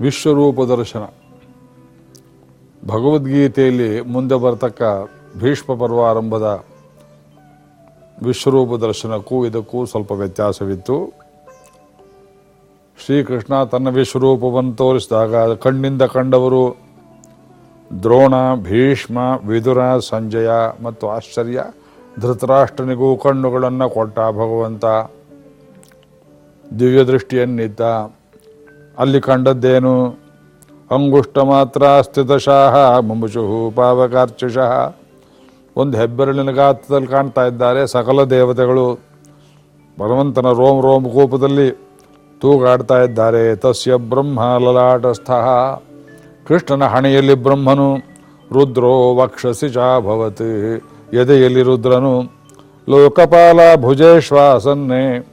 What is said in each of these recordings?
ವಿಶ್ವರೂಪ ದರ್ಶನ. ಭಗವದ್ಗೀತೆಯಲ್ಲಿ ಮುಂದೆ ಬರತಕ್ಕ ಭೀಷ್ಮ ಪರ್ವಾರಂಭದ ವಿಶ್ವರೂಪ ದರ್ಶನಕ್ಕೂ ಇದಕ್ಕೂ ಸ್ವಲ್ಪ ವ್ಯತ್ಯಾಸವಿತ್ತು. ಶ್ರೀಕೃಷ್ಣ ತನ್ನ ವಿಶ್ವರೂಪವನ್ನು ತೋರಿಸಿದಾಗ ಕಣ್ಣಿಂದ ಕಂಡವರು ದ್ರೋಣ, ಭೀಷ್ಮ, ವಿದುರ, ಸಂಜಯ ಮತ್ತು ಆಶ್ಚರ್ಯ ಧೃತರಾಷ್ಟ್ರನಿಗೂ ಕಣ್ಣುಗಳನ್ನು ಕೊಟ್ಟ ಭಗವಂತ ದಿವ್ಯ ದೃಷ್ಟಿಯನ್ನಿದ್ದ ಅಲ್ಲಿ ಕಂಡದ್ದೇನು? ಅಂಗುಷ್ಟ ಮಾತ್ರ ಸ್ಥಿತಶಾಹ ಮುಮುಷು ಪಾವಕಾರ್ಚುಷಃ. ಒಂದು ಹೆಬ್ಬೆರಳಿನ ಗಾತ್ರದಲ್ಲಿ ಕಾಣ್ತಾ ಇದ್ದಾರೆ, ಸಕಲ ದೇವತೆಗಳು. ಭಗವಂತನ ರೋಮ್ ರೋಮ್ ಕೋಪದಲ್ಲಿ ತೂಗಾಡ್ತಾ ಇದ್ದಾರೆ. ತಸ್ಯ ಬ್ರಹ್ಮ ಲಲಾಟಸ್ಥ. ಕೃಷ್ಣನ ಹಣೆಯಲ್ಲಿ ಬ್ರಹ್ಮನು, ರುದ್ರೋ ವಕ್ಷಸಿ ಚಾಭವತ್. ಎದೆಯಲ್ಲಿ ರುದ್ರನು, ಲೋಕಪಾಲ ಭುಜೇಶ್ವಾಸನ್ನೇ.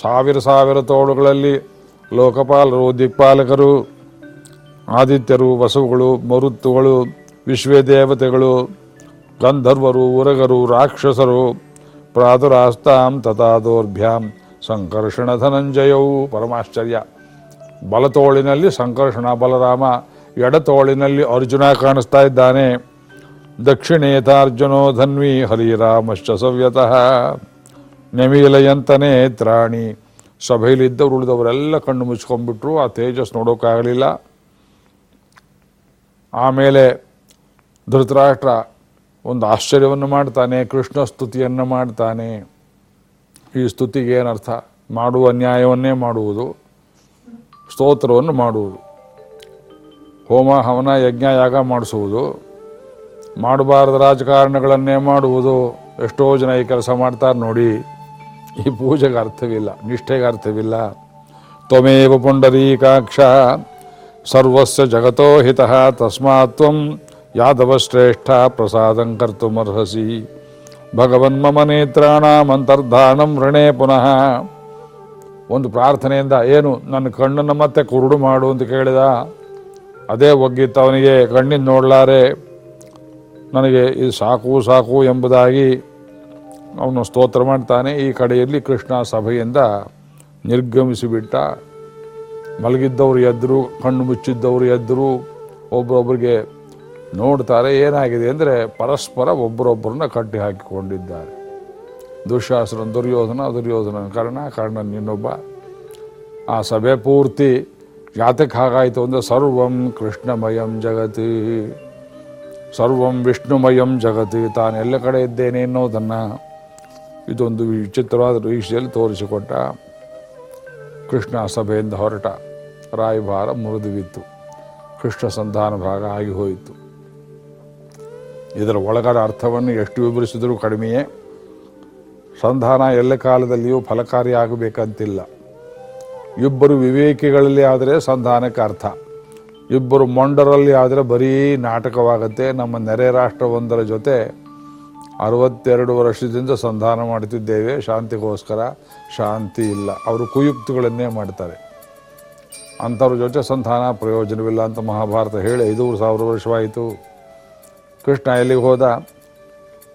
ಸಾವಿರ ಸಾವಿರ ತೋಳುಗಳಲ್ಲಿ ಲೋಕಪಾಲರು ದಿಕ್ಪಾಲಕರು ಆದಿತ್ಯರು, ವಸುಗಳು, ಮರುತ್ತುಗಳು, ವಿಶ್ವದೇವತೆಗಳು, ಗಂಧರ್ವರು, ಉರಗರು, ರಾಕ್ಷಸರು ಪ್ರಾದುರಾಸ್ತಾಂ ತಥಾ ದೌರ್ಭ್ಯಾಂ ಸಂಕರ್ಷಣ ಧನಂಜಯವು ಪರಮಾಶ್ಚರ್ಯ. ಬಲತೋಳಿನಲ್ಲಿ ಸಂಕರ್ಷಣ ಬಲರಾಮ, ಎಡತೋಳಿನಲ್ಲಿ ಅರ್ಜುನ ಕಾಣಿಸ್ತಾ ಇದ್ದಾನೆ. ದಕ್ಷಿಣೇತಾರ್ಜುನೋ ಧನ್ವಿ ಹರಿರಾಮಶ್ಚ ಸವ್ಯತಃ. ನೆಮಿಲಯಂತನೇ ತ್ರಾಣಿ ಸಭೆಯಲ್ಲಿದ್ದವರು ಉಳಿದವರೆಲ್ಲ ಕಣ್ಣು ಮುಚ್ಕೊಂಡ್ಬಿಟ್ರು, ಆ ತೇಜಸ್ ನೋಡೋಕ್ಕಾಗಲಿಲ್ಲ. ಆಮೇಲೆ ಧೃತರಾಷ್ಟ್ರ ಒಂದು ಆಶ್ಚರ್ಯವನ್ನು ಮಾಡ್ತಾನೆ, ಕೃಷ್ಣ ಸ್ತುತಿಯನ್ನು ಮಾಡ್ತಾನೆ. ಈ ಸ್ತುತಿಗೆ ಏನರ್ಥ? ಮಾಡುವ ನ್ಯಾಯವನ್ನೇ ಮಾಡುವುದು, ಸ್ತೋತ್ರವನ್ನು ಮಾಡುವುದು. ಹೋಮ, ಹವನ, ಯಜ್ಞ, ಯಾಗ ಮಾಡಿಸುವುದು. ಮಾಡಬಾರದ ರಾಜಕಾರಣಗಳನ್ನೇ ಮಾಡುವುದು. ಎಷ್ಟೋ ಜನ ಈ ಕೆಲಸ ಮಾಡ್ತಾರೆ ನೋಡಿ. ಈ ಪೂಜೆಗೆ ಅರ್ಥವಿಲ್ಲ, ನಿಷ್ಠೆಗೆ ಅರ್ಥವಿಲ್ಲ. ತ್ವಮೇವ ಪುಂಡರೀಕಾಕ್ಷ, ಸರ್ವಸ್ಯ ಜಗತೋ ಹಿತಃ ತಸ್ಮಾತ್ವ ಯಾದವಶ್ರೇಷ್ಠ ಯಾದವ ಶ್ರೇಷ್ಠ ಪ್ರಸಾದಂ ಕರ್ತುಮರ್ಹಸಿ ಭಗವನ್ಮಮ ನೇತ್ರಾಣಾಂ ಅಂತರ್ಧಾನಂ ಋಣೇ ಪುನಃ. ಒಂದು ಪ್ರಾರ್ಥನೆಯಿಂದ ಏನು, ನನ್ನ ಕಣ್ಣನ್ನು ಮತ್ತೆ ಕುರುಡು ಮಾಡು ಅಂತ ಕೇಳಿದ. ಅದೇ ಒಗ್ಗಿತ್ತು ಅವನಿಗೆ, ಕಣ್ಣಿಂದ ನೋಡಲಾರೆ. ನನಗೆ ಇದು ಸಾಕು ಸಾಕು ಎಂಬುದಾಗಿ ಅವನು ಸ್ತೋತ್ರ ಮಾಡ್ತಾನೆ. ಈ ಕಡೆಯಲ್ಲಿ ಕೃಷ್ಣ ಸಭೆಯಿಂದ ನಿರ್ಗಮಿಸಿಬಿಟ್ಟ. ಮಲಗಿದ್ದವರು ಎದ್ದರು ಕಣ್ಣು ಮುಚ್ಚಿದ್ದವರು ಎದ್ದರು ಒಬ್ಬರೊಬ್ಬರಿಗೆ ನೋಡ್ತಾರೆ ಏನಾಗಿದೆ ಅಂದರೆ ಪರಸ್ಪರ ಒಬ್ಬರೊಬ್ಬರನ್ನ ಕಟ್ಟಿ ಹಾಕಿಕೊಂಡಿದ್ದಾರೆ. ದುಶಾಸನ, ದುರ್ಯೋಧನ ದುರ್ಯೋಧನ ಕರ್ಣ ಕರ್ಣ ಇನ್ನೊಬ್ಬ. ಆ ಸಭೆ ಪೂರ್ತಿ ಜಾತಕ್ಕೆ ಹಾಗಾಯಿತು ಅಂದರೆ ಸರ್ವಂ ಕೃಷ್ಣಮಯಂ ಜಗತಿ. ಸರ್ವಂ ವಿಷ್ಣುಮಯಂ ಜಗತಿ. ತಾನೆಲ್ಲ ಕಡೆ ಇದ್ದೇನೆ ಅನ್ನೋದನ್ನು ಇದೊಂದು ವಿಚಿತ್ರವಾದ ರೀಕ್ಷೆಯಲ್ಲಿ ತೋರಿಸಿಕೊಟ್ಟ ಕೃಷ್ಣ ಸಭೆಯಿಂದ ಹೊರಟ ರಾಯಭಾರ ಮುರಿದುವಿತ್ತು ಕೃಷ್ಣ ಸಂಧಾನ ಭಾಗ ಆಗಿ ಹೋಯಿತು. ಇದರ ಒಳಗರ ಅರ್ಥವನ್ನು ಎಷ್ಟು ವಿವರಿಸಿದರೂ ಕಡಿಮೆಯೇ. ಸಂಧಾನ ಎಲ್ಲ ಕಾಲದಲ್ಲಿಯೂ ಫಲಕಾರಿಯಾಗಬೇಕಂತಿಲ್ಲ. ಇಬ್ಬರು ವಿವೇಕಿಗಳಲ್ಲಿ ಆದರೆ ಸಂಧಾನಕ್ಕೆ ಅರ್ಥ. ಇಬ್ಬರು ಮೊಂಡರಲ್ಲಿ ಆದರೆ ಬರೀ ನಾಟಕವಾಗುತ್ತೆ. ನಮ್ಮ ನೆರೆ ರಾಷ್ಟ್ರವೊಂದರ ಜೊತೆ ಅರವತ್ತೆರಡು ವರ್ಷದಿಂದ ಸಂಧಾನ ಮಾಡ್ತಿದ್ದೇವೆ. ಶಾಂತಿಗೋಸ್ಕರ ಶಾಂತಿ ಇಲ್ಲ. ಅವರು ಕುಯುಕ್ತಿಗಳನ್ನೇ ಮಾಡ್ತಾರೆ. ಅಂಥವ್ರ ಜೊತೆ ಸಂಧಾನ ಪ್ರಯೋಜನವಿಲ್ಲ ಅಂತ ಮಹಾಭಾರತ ಹೇಳಿ ಐದೂರು ಸಾವಿರ ವರ್ಷವಾಯಿತು. ಕೃಷ್ಣ ಎಲ್ಲಿಗೆ ಹೋದ?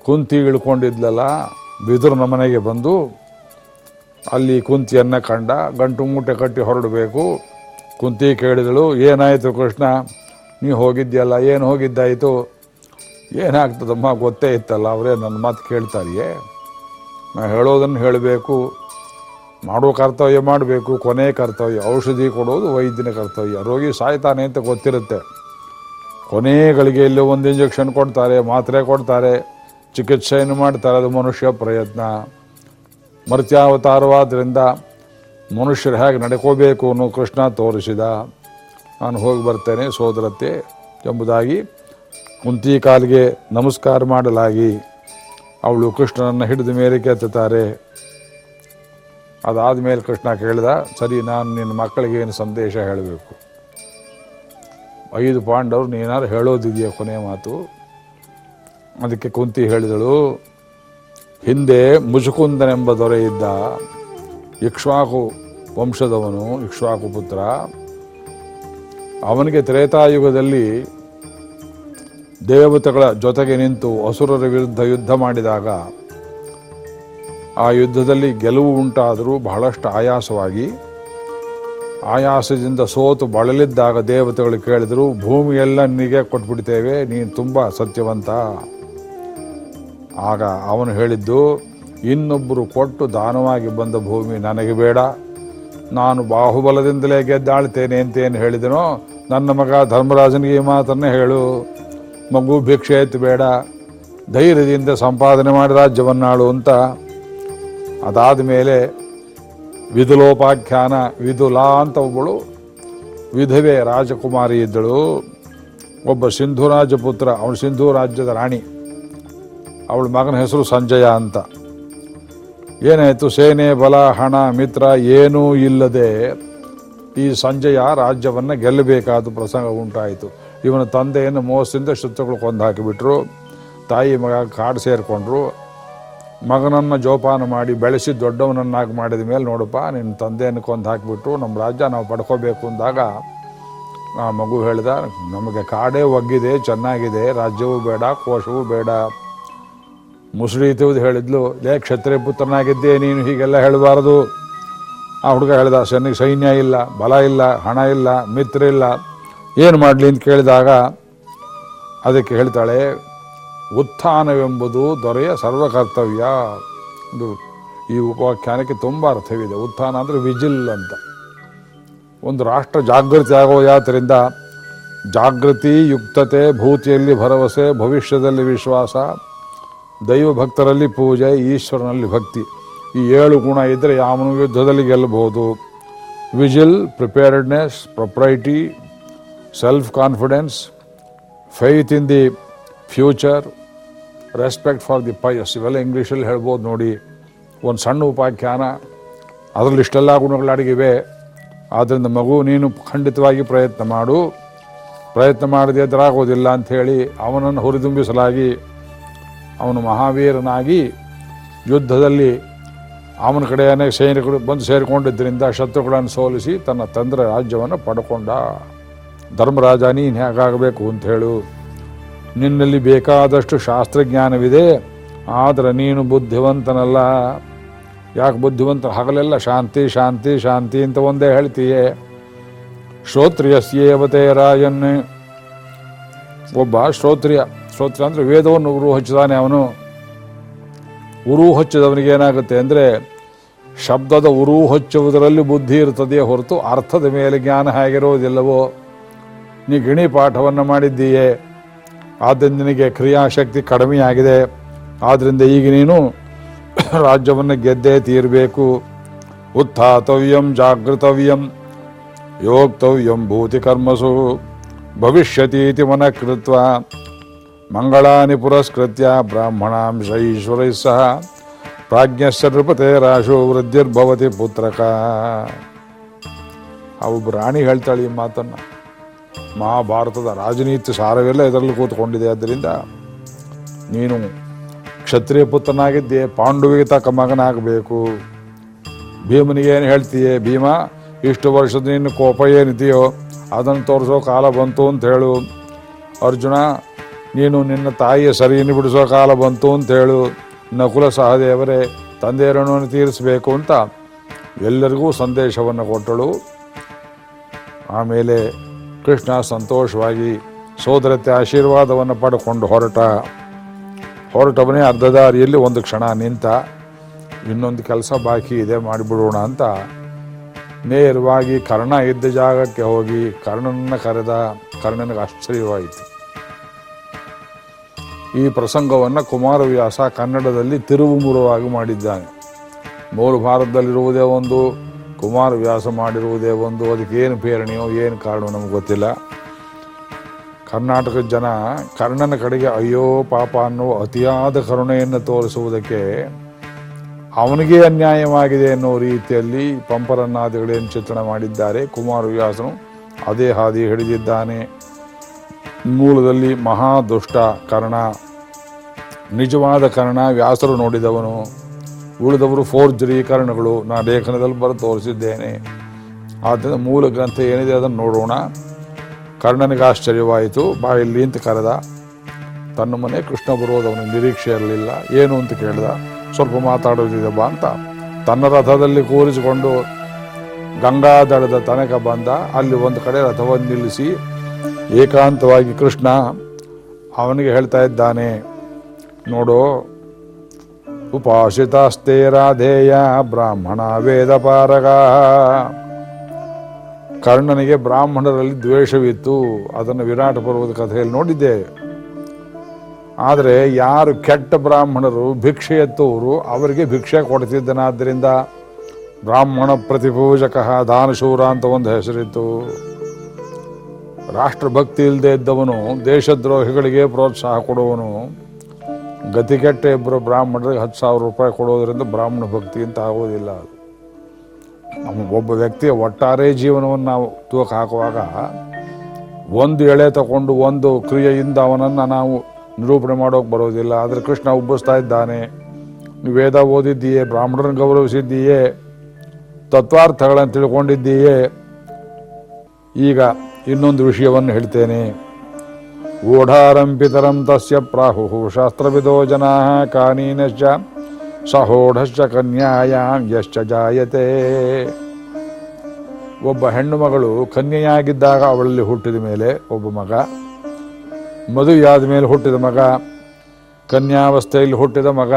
ಕುಂತಿ ಇಳ್ಕೊಂಡಿದ್ಲಲ್ಲ, ಬಿದುರನ ಮನೆಗೆ ಬಂದು ಅಲ್ಲಿ ಕುಂತಿಯನ್ನು ಕಂಡ, ಗಂಟು ಮೂಟೆ ಕಟ್ಟಿ ಹೊರಡಬೇಕು. ಕುಂತಿ ಕೇಳಿದಳು, ಏನಾಯಿತು ಕೃಷ್ಣ? ನೀ ಹೋಗಿದ್ಯಲ್ಲ, ಏನು ಹೋಗಿದ್ದಾಯಿತು? ಏನಾಗ್ತದಮ್ಮ ಗೊತ್ತೇ ಇತ್ತಲ್ಲ. ಅವರೇ ನನ್ನ ಮಾತು ಕೇಳ್ತಾರಿಯೇ ನಾ ಹೇಳೋದನ್ನು ಹೇಳಬೇಕು. ಮಾಡೋ ಕರ್ತವ್ಯ ಮಾಡಬೇಕು. ಕೊನೆ ಕರ್ತವ್ಯ. ಔಷಧಿ ಕೊಡೋದು ವೈದ್ಯನ ಕರ್ತವ್ಯ. ರೋಗಿ ಸಾಯ್ತಾನೆ ಅಂತ ಗೊತ್ತಿರುತ್ತೆ. ಕೊನೆಗಳಿಗೆ ಇಲ್ಲಿ ಒಂದು ಇಂಜೆಕ್ಷನ್ ಕೊಡ್ತಾರೆ, ಮಾತ್ರೆ ಕೊಡ್ತಾರೆ, ಚಿಕಿತ್ಸೆಯನ್ನು ಮಾಡ್ತಾರೆ. ಅದು ಮನುಷ್ಯ ಪ್ರಯತ್ನ. ಮರ್ತ್ಯಾವತಾರವಾದ್ರಿಂದ ಮನುಷ್ಯರು ಹೇಗೆ ನಡ್ಕೋಬೇಕು ಅನ್ನೋ ಕೃಷ್ಣ ತೋರಿಸಿದ. ನಾನು ಹೋಗಿ ಬರ್ತೇನೆ ಸೋದರತ್ತೆ ಎಂಬುದಾಗಿ ಕುಂತಿ ಕಾಲಿಗೆ ನಮಸ್ಕಾರ ಮಾಡಲಾಗಿ ಅವಳು ಕೃಷ್ಣನನ್ನು ಹಿಡಿದ ಮೇಲೆ ಕೆತ್ತುತ್ತಾರೆ ಅದಾದ ಮೇಲೆ ಕೃಷ್ಣ ಕೇಳಿದ, ಸರಿ, ನಾನು ನಿನ್ನ ಮಕ್ಕಳಿಗೆ ಏನು ಸಂದೇಶ ಹೇಳಬೇಕು? ಐದು ಪಾಂಡವರು ನೀನಾರು ಹೇಳೋದಿದೆಯಾ? ಕೊನೆಯ ಮಾತು. ಅದಕ್ಕೆ ಕುಂತಿ ಹೇಳಿದಳು, ಹಿಂದೆ ಮುಜುಕುಂದನೆಂಬ ದೊರೆ ಇದ್ದ ಇಕ್ಷ್ವಾಕು ವಂಶದವನು, ಇಕ್ಷ್ವಾಕು ಪುತ್ರ, ಅವನಿಗೆ ತ್ರೇತಾಯುಗದಲ್ಲಿ ದೇವತೆಗಳ ಜೊತೆಗೆ ನಿಂತು ಅಸುರರ ವಿರುದ್ಧ ಯುದ್ಧ ಮಾಡಿದಾಗ ಆ ಯುದ್ಧದಲ್ಲಿ ಗೆಲುವು ಉಂಟಾದರೂ ಬಹಳಷ್ಟು ಆಯಾಸವಾಗಿ, ಆಯಾಸದಿಂದ ಸೋತು ಬಳಲಿದ್ದಾಗ ದೇವತೆಗಳು ಕೇಳಿದರು, ಭೂಮಿಯೆಲ್ಲ ನಿನಗೆ ಕೊಟ್ಬಿಡ್ತೇವೆ, ನೀನು ತುಂಬ ಸತ್ಯವಂತ. ಆಗ ಅವನು ಹೇಳಿದ್ದು, ಇನ್ನೊಬ್ಬರು ಕೊಟ್ಟು ದಾನವಾಗಿ ಬಂದ ಭೂಮಿ ನನಗೆ ಬೇಡ. ನಾನು ಬಾಹುಬಲದಿಂದಲೇ ಗೆದ್ದಾಳ್ತೇನೆ ಅಂತೇನು ಹೇಳಿದನೋ, ನನ್ನ ಮಗ ಧರ್ಮರಾಜನಿಗೆ ಈ ಮಾತನ್ನೇ ಹೇಳು. ಮಗು ಭಿಕ್ಷೆ ಎತ್ತು ಬೇಡ. ಧೈರ್ಯದಿಂದ ಸಂಪಾದನೆ ಮಾಡಿ ರಾಜ್ಯವನ್ನಾಳು ಅಂತ. ಅದಾದ ಮೇಲೆ ವಿದುಲೋಪಾಖ್ಯಾನ ವಿದುಲಾ ಅಂತ ಒಬ್ಬಳು, ವಿಧವೆ ರಾಜಕುಮಾರಿ ಇದ್ದಳು. ಒಬ್ಬ ಸಿಂಧು ರಾಜಪುತ್ರ, ಅವಳು ಸಿಂಧು ರಾಜ್ಯದ ರಾಣಿ. ಅವಳ ಮಗನ ಹೆಸರು ಸಂಜಯ ಅಂತ. ಏನಾಯಿತು? ಸೇನೆ, ಬಲ, ಹಣ, ಮಿತ್ರ ಏನೂ ಇಲ್ಲದೆ ಈ ಸಂಜಯ ರಾಜ್ಯವನ್ನು ಗೆಲ್ಲಬೇಕಾದ ಪ್ರಸಂಗ ಉಂಟಾಯಿತು. ಇವನ ತಂದೆಯನ್ನು ಮೋಸದಿಂದ ಶತ್ರುಗಳು ಕೊಂದು ಹಾಕಿಬಿಟ್ರು. ತಾಯಿ ಮಗ ಕಾಡು ಸೇರಿಕೊಂಡ್ರು. ಮಗನನ್ನು ಜೋಪಾನ ಮಾಡಿ ಬೆಳೆಸಿ ದೊಡ್ಡವನನ್ನಾಗಿ ಮಾಡಿದ ಮೇಲೆ ನೋಡಪ್ಪ, ನಿನ್ನ ತಂದೆಯನ್ನು ಕೊಂದು ಹಾಕಿಬಿಟ್ರು. ನಮ್ಮ ರಾಜ್ಯ ನಾವು ಪಡ್ಕೋಬೇಕು ಅಂದಾಗ ಆ ಮಗು ಹೇಳಿದ, ನಮಗೆ ಕಾಡೇ ಒಗ್ಗಿದೆ, ಚೆನ್ನಾಗಿದೆ, ರಾಜ್ಯವೂ ಬೇಡ, ಕೋಶವೂ ಬೇಡ. ಮುಸುಳಿ ತೆಗೆದು ಹೇಳಿದ್ಲು, ಲೇ ಕ್ಷತ್ರಿಯ ಪುತ್ರನಾಗಿದ್ದೆ ನೀನು ಹೀಗೆಲ್ಲ ಹೇಳಬಾರ್ದು. ಆ ಹುಡುಗ ಹೇಳಿದ, ಸನ್ನಿಗೆ ಸೈನ್ಯ ಇಲ್ಲ, ಬಲ ಇಲ್ಲ, ಹಣ ಇಲ್ಲ, ಮಿತ್ರ ಇಲ್ಲ. ಏನು ಮಾಡಲಿ ಅಂತ ಕೇಳಿದಾಗ ಅದಕ್ಕೆ ಹೇಳ್ತಾಳೆ, ಉತ್ಥಾನವೆಂಬುದು ದೊರೆಯ ಸರ್ವಕರ್ತವ್ಯ. ಇದು ಈ ಉಪಾಖ್ಯಾನಕ್ಕೆ ತುಂಬ ಅರ್ಥವಿದೆ. ಉತ್ಥಾನ ಅಂದರೆ ವಿಜಿಲ್ ಅಂತ. ಒಂದು ರಾಷ್ಟ್ರ ಜಾಗೃತಿ ಆಗೋ ಯಾತ್ರಿಂದ ಜಾಗೃತಿ, ಯುಕ್ತತೆ, ಭೂತಿಯಲ್ಲಿ ಭರವಸೆ, ಭವಿಷ್ಯದಲ್ಲಿ ವಿಶ್ವಾಸ ದೈವ ಭಕ್ತರಲ್ಲಿ ಪೂಜೆ, ಈಶ್ವರನಲ್ಲಿ ಭಕ್ತಿ, ಈ ಏಳು ಗುಣ ಇದ್ದರೆ ಯಾವನು ಯುದ್ಧದಲ್ಲಿ ಗೆಲ್ಲಬಹುದು. Vigil, preparedness, propriety self confidence faith in the future respect for the pious ಇವೆಲ್ಲ ಇಂಗ್ಲೀಷಲ್ಲಿ ಹೇಳ್ಬೋದು ನೋಡಿ. ಒಂದು ಸಣ್ಣ ಉಪಾಖ್ಯಾನ. ಅದರಲ್ಲಿ ಇಷ್ಟೆಲ್ಲ ಗುಣಗಳಾಡಿಗಿವೆ. ಆದ್ದರಿಂದ ಮಗು, ನೀನು ಖಂಡಿತವಾಗಿ ಪ್ರಯತ್ನ ಮಾಡು. ಪ್ರಯತ್ನ ಮಾಡದೆ ಎದುರಾಗೋದಿಲ್ಲ ಅಂಥೇಳಿ ಅವನನ್ನು ಹುರಿದುಂಬಿಸಲಾಗಿ ಅವನು ಮಹಾವೀರನಾಗಿ ಯುದ್ಧದಲ್ಲಿ ಅವನ ಕಡೆ ಅನೇಕ ಸೈನಿಕರು ಬಂದು ಸೇರಿಕೊಂಡಿದ್ದರಿಂದ ಶತ್ರುಗಳನ್ನು ಸೋಲಿಸಿ ತನ್ನ ತಂದ್ರ ರಾಜ್ಯವನ್ನು ಪಡ್ಕೊಂಡ. ಧರ್ಮರಾಜ, ನೀನು ಹೇಗಾಗಬೇಕು ಅಂತ ಹೇಳು. ನಿನ್ನಲ್ಲಿ ಬೇಕಾದಷ್ಟು ಶಾಸ್ತ್ರಜ್ಞಾನವಿದೆ, ಆದರೆ ನೀನು ಬುದ್ಧಿವಂತನಲ್ಲ. ಯಾಕೆ ಬುದ್ಧಿವಂತ ಹಗಲೆಲ್ಲ ಶಾಂತಿ ಶಾಂತಿ ಶಾಂತಿ ಅಂತ ಒಂದೇ ಹೇಳ್ತೀಯೇ. ಶ್ರೋತ್ರಿಯಸ್ಯೇವತೆ ರಾಯನ್. ಒಬ್ಬ ಶ್ರೋತ್ರಿಯ ಶ್ರೋತ್ರಿಯ ಅಂದರೆ ವೇದವನ್ನು ಉರು ಹಚ್ಚಿದಾನೆ ಅವನು. ಉರು ಹಚ್ಚಿದವನಿಗೆ ಏನಾಗುತ್ತೆ ಅಂದರೆ, ಶಬ್ದದ ಉರು ಹಚ್ಚುವುದರಲ್ಲಿ ಬುದ್ಧಿ ಇರ್ತದೆಯೇ ಹೊರತು ಅರ್ಥದ ಮೇಲೆ ಜ್ಞಾನ ಹೇಗಿರೋದಿಲ್ಲವೋ ನೀ ಗಿಣಿ ಪಾಠವನ್ನು ಮಾಡಿದ್ದೀಯೇ. ಆದ್ದರಿಂದ ನಿನಗೆ ಕ್ರಿಯಾಶಕ್ತಿ ಕಡಿಮೆಯಾಗಿದೆ. ಆದ್ದರಿಂದ ಈಗ ನೀನು ರಾಜ್ಯವನ್ನು ಗೆದ್ದೇ ತೀರಬೇಕು. ಉತ್ಥಾತವ್ಯಂ ಜಾಗೃತವ್ಯಂ ಯೋಕ್ತವ್ಯಂ ಭೂತಿ ಕರ್ಮಸು ಭವಿಷ್ಯತೀತಿ ಮನಃಕೃತ್ವ ಮಂಗಳಾನಿ ಪುರಸ್ಕೃತ್ಯ ಬ್ರಾಹ್ಮಣಾಂಶ ಈಶ್ವರೈ ಸಹ ಪ್ರಾಜ್ಞಶ್ಚ ನೃಪತೆ ರಾಶು ವೃದ್ಧಿರ್ಭವತಿ ಪುತ್ರಕ. ಆ ರಾಣಿ ಹೇಳ್ತಾಳೆ ಈ ಮಾತನ್ನು. ಮಹಾಭಾರತದ ರಾಜನೀತಿ ಸಾರವೆಲ್ಲ ಇದರಲ್ಲಿ ಕೂತ್ಕೊಂಡಿದೆ. ಆದ್ದರಿಂದ ನೀನು ಕ್ಷತ್ರಿಯ ಪುತ್ರನಾಗಿದ್ದೆ, ಪಾಂಡುವಿಗೆ ತಕ್ಕ ಮಗನಾಗಬೇಕು. ಭೀಮನಿಗೆ ಏನು ಹೇಳ್ತೀಯೇ? ಭೀಮ, ಇಷ್ಟು ವರ್ಷದ ನಿನ್ನ ಕೋಪ ಏನಿದೆಯೋ ಅದನ್ನು ತೋರಿಸೋ ಕಾಲ ಬಂತು ಅಂತ ಹೇಳು. ಅರ್ಜುನ, ನೀನು ನಿನ್ನ ತಾಯಿಯ ಸರಿಯನ್ನು ಬಿಡಿಸೋ ಕಾಲ ಬಂತು ಅಂತ ಹೇಳು. ನಕುಲ ಸಹದೇವರೇ, ತಂದೆಯರನ್ನು ತೀರಿಸಬೇಕು ಅಂತ ಎಲ್ಲರಿಗೂ ಸಂದೇಶವನ್ನು ಕೊಟ್ಟಳು. ಆಮೇಲೆ ಕೃಷ್ಣ ಸಂತೋಷವಾಗಿ ಸೋದರತೆ ಆಶೀರ್ವಾದವನ್ನು ಪಡ್ಕೊಂಡು ಹೊರಟ. ಹೊರಟವನೇ ಅರ್ಧ ದಾರಿಯಲ್ಲಿ ಒಂದು ಕ್ಷಣ ನಿಂತ, ಇನ್ನೊಂದು ಕೆಲಸ ಬಾಕಿ ಇದೆ, ಮಾಡಿಬಿಡೋಣ ಅಂತ ನೇರವಾಗಿ ಕರ್ಣ ಇದ್ದ ಜಾಗಕ್ಕೆ ಹೋಗಿ ಕರ್ಣನನ್ನು ಕರೆದ, ಕರ್ಣನಿಗೆ ಆಶ್ಚರ್ಯವಾಯಿತು. ಈ ಪ್ರಸಂಗವನ್ನು ಕುಮಾರವ್ಯಾಸ ಕನ್ನಡದಲ್ಲಿ ತಿರುವುಮುರುವಾಗಿ ಮಾಡಿದ್ದಾನೆ. ಮೂಲ ಭಾರತದಲ್ಲಿರುವುದೇ ಒಂದು ಕುಮಾರವ್ಯಾಸ ಮಾಡಿರುವುದೇ ಒಂದು, ಅದಕ್ಕೆ ಏನು ಪ್ರೇರಣೆಯೋ, ಏನು ಕಾರಣ ನಮಗೆ ಗೊತ್ತಿಲ್ಲ. ಕರ್ನಾಟಕದ ಜನ ಕರ್ಣನ ಕಡೆಗೆ ಅಯ್ಯೋ ಪಾಪ ಅನ್ನೋ ಅತಿಯಾದ ಕರುಣೆಯನ್ನು ತೋರಿಸುವುದಕ್ಕೆ ಅವನಿಗೆ ಅನ್ಯಾಯವಾಗಿದೆ ಅನ್ನೋ ರೀತಿಯಲ್ಲಿ ಪಂಪರನ್ನಾದಿಗಳೇನು ಚಿತ್ರಣ ಮಾಡಿದ್ದಾರೆ. ಕುಮಾರವ್ಯಾಸನು ಅದೇ ಹಾದಿ ಹಿಡಿದಿದ್ದಾನೆ. ಮೂಲದಲ್ಲಿ ಮಹಾ ದುಷ್ಟ ಕರ್ಣ, ನಿಜವಾದ ಕರ್ಣ ವ್ಯಾಸರು ನೋಡಿದವನು. ಉಳಿದವರು ಫೋರ್ಜರಿ ಕರ್ಣಗಳು. ನಾ ಲೇಖನದಲ್ಲಿ ಬರೆದು ತೋರಿಸಿದ್ದೇನೆ. ಆದ್ದರಿಂದ ಮೂಲ ಗ್ರಂಥ ಏನಿದೆ ಅದನ್ನು ನೋಡೋಣ. ಕರ್ಣನಿಗೆ ಆಶ್ಚರ್ಯವಾಯಿತು. ಬಾ ಇಲ್ಲಿ ಅಂತ ಕರೆದ. ತನ್ನ ಮನೆ ಕೃಷ್ಣ ಬರುವುದು ಅವನ ನಿರೀಕ್ಷೆ ಇರಲಿಲ್ಲ. ಏನು ಅಂತ ಕೇಳಿದ. ಸ್ವಲ್ಪ ಮಾತಾಡೋದಿದೆ ಬಾ ಅಂತ. ತನ್ನ ರಥದಲ್ಲಿ ಕೂರಿಸಿಕೊಂಡು ಗಂಗಾದಳದ ತನಕ ಬಂದ. ಅಲ್ಲಿ ಒಂದು ಕಡೆ ರಥವನ್ನು ನಿಲ್ಲಿಸಿ ಏಕಾಂತವಾಗಿ ಕೃಷ್ಣ ಅವನಿಗೆ ಹೇಳ್ತಾ ಇದ್ದಾನೆ, ನೋಡು ಉಪಾಸಿತಾಸ್ತೆ ರಾಧೇಯ ಬ್ರಾಹ್ಮಣ ವೇದ ಪಾರಗ. ಕರ್ಣನಿಗೆ ಬ್ರಾಹ್ಮಣರಲ್ಲಿ ದ್ವೇಷವಿತ್ತು, ಅದನ್ನು ವಿರಾಟ ಪರ್ವದ ಕಥೆಯಲ್ಲಿ ನೋಡಿದ್ದೆ. ಆದರೆ ಯಾರು ಕೆಟ್ಟ ಬ್ರಾಹ್ಮಣರು ಭಿಕ್ಷೆ ಎತ್ತುವರು ಅವರಿಗೆ ಭಿಕ್ಷೆ ಕೊಡ್ತಿದ್ದನಾದ್ದರಿಂದ ಬ್ರಾಹ್ಮಣ ಪ್ರತಿಪೂಜಕ ದಾನಶೂರ ಅಂತ ಒಂದು ಹೆಸರಿತ್ತು. ರಾಷ್ಟ್ರಭಕ್ತಿ ಇಲ್ಲದೆ ಇದ್ದವನು, ದೇಶದ್ರೋಹಿಗಳಿಗೆ ಪ್ರೋತ್ಸಾಹ ಕೊಡುವನು. ಗತಿಗೆಟ್ಟ ಇಬ್ಬರು ಬ್ರಾಹ್ಮಣರಿಗೆ ಹತ್ತು ಸಾವಿರ ರೂಪಾಯಿ ಕೊಡೋದ್ರಿಂದ ಬ್ರಾಹ್ಮಣ ಭಕ್ತಿ ಅಂತ ಆಗೋದಿಲ್ಲ ಅದು. ನಮ್ಮ ಒಬ್ಬ ವ್ಯಕ್ತಿಯ ಒಟ್ಟಾರೆ ಜೀವನವನ್ನು ನಾವು ತೂಕ ಹಾಕುವಾಗ ಒಂದು ಎಳೆ ತಗೊಂಡು ಒಂದು ಕ್ರಿಯೆಯಿಂದ ಅವನನ್ನು ನಾವು ನಿರೂಪಣೆ ಮಾಡೋಕೆ ಬರೋದಿಲ್ಲ. ಆದರೆ ಕೃಷ್ಣ ಉಬ್ಬಿಸ್ತಾ ಇದ್ದಾನೆ. ವೇದ ಓದಿದ್ದೀಯೇ, ಬ್ರಾಹ್ಮಣರನ್ನು ಗೌರವಿಸಿದ್ದೀಯೇ, ತತ್ವಾರ್ಥಗಳನ್ನು ತಿಳ್ಕೊಂಡಿದ್ದೀಯೇ, ಈಗ ಇನ್ನೊಂದು ವಿಷಯವನ್ನು ಹೇಳ್ತೇನೆ. ಪಿತರಂ ತಸ್ಯ ಪ್ರಾಹು ಶಾಸ್ತ್ರವಿದೋ ಜನಾ ಕಾನೀನಶ್ಚ ಸಹೋಢಶ್ಚ ಕನ್ಯಾಯಾಂ ಯಶ್ಚ ಜಾಯತೆ ಒಬ್ಬ ಹೆಣ್ಣು ಮಗಳು ಕನ್ಯೆಯಾಗಿದ್ದಾಗ ಅವಳಲ್ಲಿ ಹುಟ್ಟಿದ ಮೇಲೆ ಒಬ್ಬ ಮಗ, ಮದುವೆಯಾದ ಮೇಲೆ ಹುಟ್ಟಿದ ಮಗ, ಕನ್ಯಾವಸ್ಥೆಯಲ್ಲಿ ಹುಟ್ಟಿದ ಮಗ,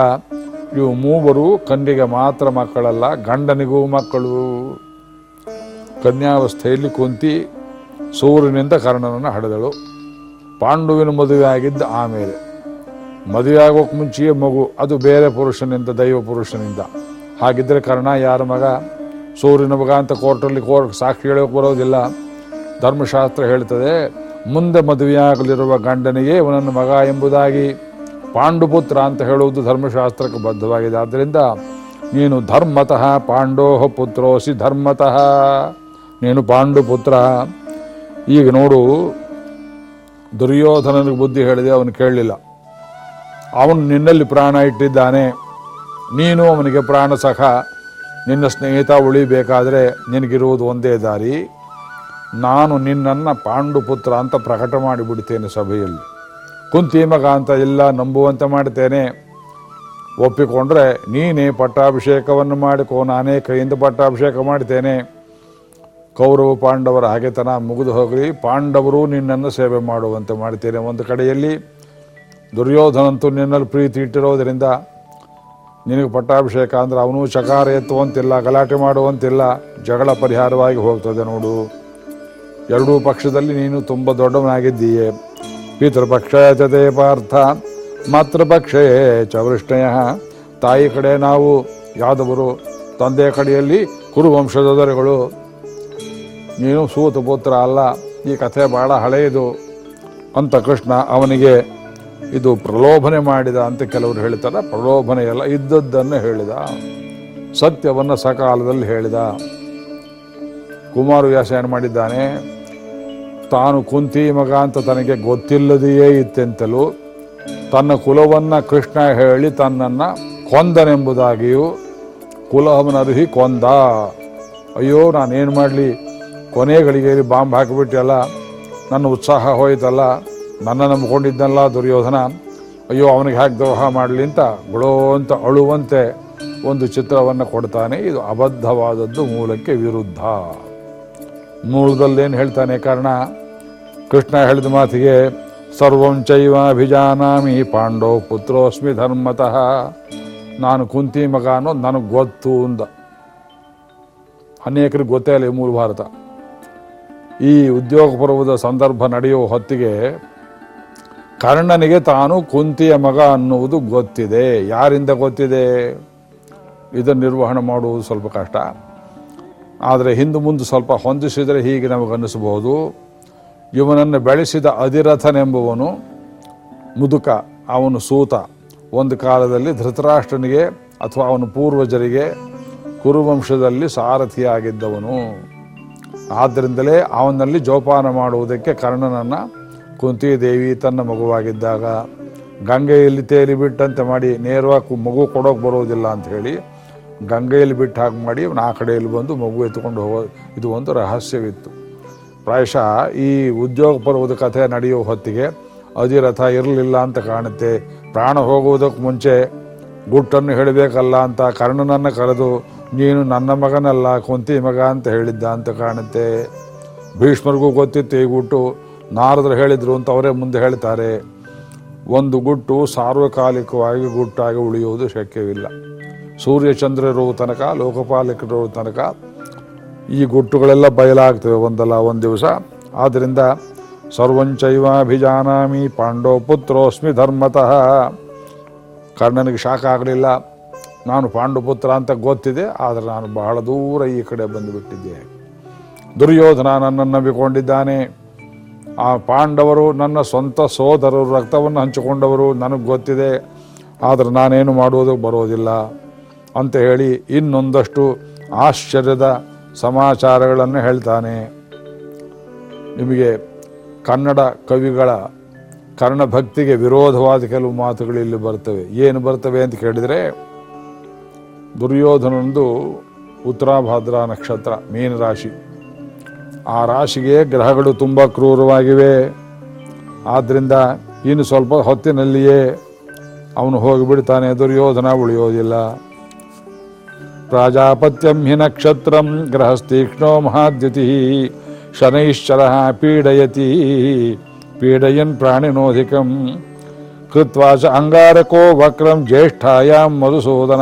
ಇವು ಮೂವರು ಕನ್ಯೆಗೆ ಮಾತ್ರ ಮಕ್ಕಳಲ್ಲ, ಗಂಡನಿಗೂ ಮಕ್ಕಳು. ಕನ್ಯಾವಸ್ಥೆಯಲ್ಲಿ ಕುಂತಿ ಸೂರ್ಯನಿಂದ ಕರ್ಣನನ್ನು ಹಡೆದಳು. ಪಾಂಡುವಿನ ಮದುವೆ ಆಗಿದ್ದ ಆಮೇಲೆ. ಮದುವೆ ಆಗೋಕೆ ಮುಂಚೆಯೇ ಮಗು, ಅದು ಬೇರೆ ಪುರುಷನಿಂದ, ದೈವ ಪುರುಷನಿಂದ. ಹಾಗಿದ್ದರೆ ಕರ್ಣ, ಯಾರ ಮಗ? ಸೂರ್ಯನ ಮಗ ಅಂತ ಕೋರ್ಟಲ್ಲಿ ಕೋರ್ಟ್ ಸಾಕ್ಷಿ ಹೇಳೋಕೆ ಬರೋದಿಲ್ಲ. ಧರ್ಮಶಾಸ್ತ್ರ ಹೇಳ್ತದೆ, ಮುಂದೆ ಮದುವೆಯಾಗಲಿರುವ ಗಂಡನಿಗೆ ಇವನನ್ನು ಮಗ ಎಂಬುದಾಗಿ ಪಾಂಡುಪುತ್ರ ಅಂತ ಹೇಳುವುದು ಧರ್ಮಶಾಸ್ತ್ರಕ್ಕೆ ಬದ್ಧವಾಗಿದೆ. ಆದ್ದರಿಂದ ನೀನು ಧರ್ಮತಃ ಪಾಂಡೋಹ ಪುತ್ರೋಸಿ ಧರ್ಮತಃ. ನೀನು ಪಾಂಡುಪುತ್ರ. ಈಗ ನೋಡು ದುರ್ಯೋಧನನಿಗೆ ಬುದ್ಧಿ ಹೇಳಿದೆ, ಅವನು ಕೇಳಲಿಲ್ಲ. ಅವನು ನಿನ್ನಲ್ಲಿ ಪ್ರಾಣ ಇಟ್ಟಿದ್ದಾನೆ. ನೀನು ಅವನಿಗೆ ಪ್ರಾಣ ಸಹ. ನಿನ್ನ ಸ್ನೇಹಿತ ಉಳಿಬೇಕಾದ್ರೆ ನಿನಗಿರುವುದು ಒಂದೇ ದಾರಿ. ನಾನು ನಿನ್ನನ್ನು ಪಾಂಡುಪುತ್ರ ಅಂತ ಪ್ರಕಟ ಮಾಡಿಬಿಡ್ತೇನೆ ಸಭೆಯಲ್ಲಿ. ಕುಂತಿ ಮಗ ಅಂತ ಎಲ್ಲ ನಂಬುವಂತೆ ಮಾಡ್ತೇನೆ. ಒಪ್ಪಿಕೊಂಡ್ರೆ ನೀನೇ ಪಟ್ಟಾಭಿಷೇಕವನ್ನು ಮಾಡಿಕೋ, ನಾನೇ ಕೈಯಿಂದ ಪಟ್ಟಾಭಿಷೇಕ ಮಾಡ್ತೇನೆ. ಕೌರವ ಪಾಂಡವರ ಹಾಗೆತನ ಮುಗಿದು ಹೋಗಲಿ, ಪಾಂಡವರು ನಿನ್ನನ್ನು ಸೇವೆ ಮಾಡುವಂತೆ ಮಾಡ್ತೇನೆ. ಒಂದು ಕಡೆಯಲ್ಲಿ ದುರ್ಯೋಧನಂತೂ ನಿನ್ನಲ್ಲಿ ಪ್ರೀತಿ ಇಟ್ಟಿರೋದರಿಂದ ನಿನಗೆ ಪಟ್ಟಾಭಿಷೇಕ ಅಂದ್ರೆ ಅವನು ಚಕಾರ ಎತ್ತುವಂತಿಲ್ಲ, ಗಲಾಟೆ ಮಾಡುವಂತಿಲ್ಲ, ಜಗಳ ಪರಿಹಾರವಾಗಿ ಹೋಗ್ತದೆ ನೋಡು. ಎರಡೂ ಪಕ್ಷದಲ್ಲಿ ನೀನು ತುಂಬ ದೊಡ್ಡವನಾಗಿದ್ದೀಯೆ. ಪಿತೃಪಕ್ಷ ಜತೆ ಪಾರ್ಥ, ಮಾತೃಪಕ್ಷೇ ಚವೃಷ್ಣಯ ವೃಷ್ಣಯ. ತಾಯಿ ಕಡೆ ನಾವು ಯಾದವರು, ತಂದೆ ಕಡೆಯಲ್ಲಿ ಕುರುವಂಶದ ದೊರೆಗಳು. ನೀನು ಸೂತ ಪುತ್ರ ಅಲ್ಲ, ಈ ಕಥೆ ಭಾಳ ಹಳೆಯದು ಅಂತ ಕೃಷ್ಣ ಅವನಿಗೆ ಇದು ಪ್ರಲೋಭನೆ ಮಾಡಿದ ಅಂತ ಕೆಲವರು ಹೇಳ್ತಾರೆ. ಪ್ರಲೋಭನೆಯಲ್ಲ ಇದ್ದದ್ದನ್ನು ಹೇಳಿದ, ಸತ್ಯವನ್ನು ಸಕಾಲದಲ್ಲಿ ಹೇಳಿದ. ಕುಮಾರವ್ಯಾಸ ಏನು ಮಾಡಿದ್ದಾನೆ, ತಾನು ಕುಂತಿ ಮಗ ಅಂತ ತನಗೆ ಗೊತ್ತಿಲ್ಲದೆಯೇ ಇತ್ತೆಂತಲೂ ತನ್ನ ಕುಲವನ್ನು ಕೃಷ್ಣ ಹೇಳಿ ತನ್ನನ್ನು ಕೊಂದನೆಂಬುದಾಗಿಯೂ ಕುಲಹವನರುಹಿ ಕೊಂದ. ಅಯ್ಯೋ, ನಾನೇನು ಮಾಡಲಿ? ಕೊನೆ ಗಳಿಗೆಯಲ್ಲಿ ಬಾಂಬ್ ಹಾಕಿಬಿಟ್ಟಲ್ಲ ನನ್ನ ಉತ್ಸಾಹ ಹೋಯ್ತಲ್ಲ, ನನ್ನ ನಂಬಿಕೊಂಡಿದ್ದಲ್ಲ ದುರ್ಯೋಧನ, ಅಯ್ಯೋ, ಅವನಿಗೆ ಹ್ಯಾಕ್ ದ್ರೋಹ ಮಾಡಲಿ ಅಂತ ಗುಳೋ ಅಂತ ಅಳುವಂತೆ ಒಂದು ಚಿತ್ರವನ್ನು ಕೊಡ್ತಾನೆ. ಇದು ಅಬದ್ಧವಾದದ್ದು, ಮೂಲಕ್ಕೆ ವಿರುದ್ಧ. ಮೂಲದಲ್ಲೇನು ಹೇಳ್ತಾನೆ ಕಾರಣ, ಕೃಷ್ಣ ಹೇಳಿದ ಮಾತಿಗೆ, ಸರ್ವಂ ಪಾಂಡೋ ಪುತ್ರೋಸ್ಮಿ ಧರ್ಮತಃ. ನಾನು ಕುಂತಿ ಮಗ ಅನ್ನೋದು ನನಗೆ ಗೊತ್ತು ಅಂದ. ಅನೇಕರಿಗೆ ಗೊತ್ತೇ ಇಲ್ಲ ಮೂಲ ಭಾರತ. ಈ ಉದ್ಯೋಗ ಪರ್ವದ ಸಂದರ್ಭ ನಡೆಯುವ ಹೊತ್ತಿಗೆ ಕರ್ಣನಿಗೆ ತಾನು ಕುಂತಿಯ ಮಗ ಅನ್ನುವುದು ಗೊತ್ತಿದೆ. ಯಾರಿಂದ ಗೊತ್ತಿದೆ? ಇದನ್ನು ನಿರ್ವಹಣೆ ಮಾಡುವುದು ಸ್ವಲ್ಪ ಕಷ್ಟ. ಆದರೆ ಹಿಂದೆ ಮುಂದೆ ಸ್ವಲ್ಪ ಹೊಂದಿಸಿದರೆ ಹೀಗೆ ನಮಗೆ ಅನ್ನಿಸಬಹುದು ಇವನನ್ನು ಬೆಳೆಸಿದ ಅಧಿರಥನೆಂಬುವನು ಮುದುಕ, ಅವನು ಸೂತ. ಒಂದು ಕಾಲದಲ್ಲಿ ಧೃತರಾಷ್ಟ್ರನಿಗೆ ಅಥವಾ ಅವನ ಪೂರ್ವಜರಿಗೆ ಕುರುವಂಶದಲ್ಲಿ ಸಾರಥಿಯಾಗಿದ್ದವನು. ಆದ್ದರಿಂದಲೇ ಅವನಲ್ಲಿ ಜೋಪಾನ ಮಾಡುವುದಕ್ಕೆ ಕರ್ಣನನ್ನು ಕುಂತಿದೇವಿ ತನ್ನ ಮಗುವಾಗಿದ್ದಾಗ ಗಂಗೆಯಲ್ಲಿ ತೇಲಿ ಬಿಟ್ಟಂತೆ ಮಾಡಿ ನೇರವಾಗಿ ಮಗು ಕೊಡೋಕೆ ಬರೋದಿಲ್ಲ ಅಂತ ಹೇಳಿ ಗಂಗೆಯಲ್ಲಿ ಬಿಟ್ಟು ಹಾಗೆ ಮಾಡಿ ಆ ಕಡೆಯಲ್ಲಿ ಬಂದು ಮಗು ಎತ್ತುಕೊಂಡು ಹೋಗೋ ಇದು ಒಂದು ರಹಸ್ಯವಿತ್ತು. ಪ್ರಾಯಶಃ ಈ ಉದ್ಯೋಗ ಪರ್ವದ ಕಥೆ ನಡೆಯುವ ಹೊತ್ತಿಗೆ ಅಧಿರಥ ಇರಲಿಲ್ಲ ಅಂತ ಕಾಣುತ್ತೆ. ಪ್ರಾಣ ಹೋಗುವುದಕ್ಕೆ ಮುಂಚೆ ಗುಟ್ಟನ್ನು ಹೇಳಬೇಕಲ್ಲ ಅಂತ ಕರ್ಣನನ್ನು ಕರೆದು ನೀನು ನನ್ನ ಮಗನಲ್ಲ, ಕುಂತಿ ಮಗ ಅಂತ ಹೇಳಿದ್ದ ಅಂತ ಕಾಣುತ್ತೆ. ಭೀಷ್ಮರಿಗೂ ಗೊತ್ತಿತ್ತು, ಈ ಗುಟ್ಟು ನಾರದರು ಹೇಳಿದ್ರು ಅಂತ ಅವರೇ ಮುಂದೆ ಹೇಳ್ತಾರೆ. ಒಂದು ಗುಟ್ಟು ಸಾರ್ವಕಾಲಿಕವಾಗಿ ಗುಟ್ಟಾಗಿ ಉಳಿಯುವುದು ಶಕ್ಯವಿಲ್ಲ. ಸೂರ್ಯಚಂದ್ರರು ತನಕ, ಲೋಕಪಾಲಕರು ತನಕ ಈ ಗುಟ್ಟುಗಳೆಲ್ಲ ಬಯಲಾಗ್ತವೆ ಒಂದಲ್ಲ, ಒಂದು ದಿವಸ. ಆದ್ದರಿಂದ ಸರ್ವಂಚೈವಾಭಿಜಾನಾಮಿ ಪಾಂಡವ ಪುತ್ರೋಸ್ಮಿ ಧರ್ಮತಃ. ಕರ್ಣನಿಗೆ ಶಾಖ ಆಗಲಿಲ್ಲ. ನಾನು ಪಾಂಡುಪುತ್ರ ಅಂತ ಗೊತ್ತಿದೆ, ಆದರೆ ನಾನು ಬಹಳ ದೂರ ಈ ಕಡೆ ಬಂದುಬಿಟ್ಟಿದ್ದೆ. ದುರ್ಯೋಧನ ನನ್ನನ್ನು ನಂಬಿಕೊಂಡಿದ್ದಾನೆ. ಆ ಪಾಂಡವರು ನನ್ನ ಸ್ವಂತ ಸೋದರರು, ರಕ್ತವನ್ನು ಹಂಚಿಕೊಂಡವರು ನನಗೆ ಗೊತ್ತಿದೆ, ಆದರೆ ನಾನೇನು ಮಾಡುವುದು ಬರೋದಿಲ್ಲ ಅಂತ ಹೇಳಿ ಇನ್ನೊಂದಷ್ಟು ಆಶ್ಚರ್ಯದ ಸಮಾಚಾರಗಳನ್ನು ಹೇಳ್ತಾನೆ. ನಿಮಗೆ ಕನ್ನಡ ಕವಿಗಳ ಕರ್ಣಭಕ್ತಿಗೆ ವಿರೋಧವಾದ ಕೆಲವು ಮಾತುಗಳು ಇಲ್ಲಿ ಬರ್ತವೆ. ಏನು ಬರ್ತವೆ ಅಂತ ಕೇಳಿದರೆ ದುರ್ಯೋಧನಂದು ಉತ್ತರಾಭಾದ್ರ ನಕ್ಷತ್ರ ಮೀನರಾಶಿ ಆ ರಾಶಿಗೆ ಗ್ರಹಗಳು ತುಂಬ ಕ್ರೂರವಾಗಿವೆ. ಆದ್ದರಿಂದ ಇನ್ನು ಸ್ವಲ್ಪ ಹೊತ್ತಿನಲ್ಲಿಯೇ ಅವನು ಹೋಗಿಬಿಡ್ತಾನೆ, ದುರ್ಯೋಧನ ಉಳಿಯೋದಿಲ್ಲ. ಪ್ರಾಜಾಪತ್ಯಂ ಹಿ ನಕ್ಷತ್ರಂ ಗ್ರಹಸ್ತೀಕ್ಷ್ಣೋ ಮಹಾದ್ಯುತಿ, ಶನೈಶ್ಚರ ಪೀಡಯತಿ. ಪೀಡಯನ್ ಪ್ರಾಣಿನೋಧಿಕಂ ಕೃತ್ವಾ ಚ ಅಂಗಾರಕೋ ವಕ್ರಂ ಜ್ಯೇಷ್ಠಾಯಾಮ್ ಮಧುಸೂದನ.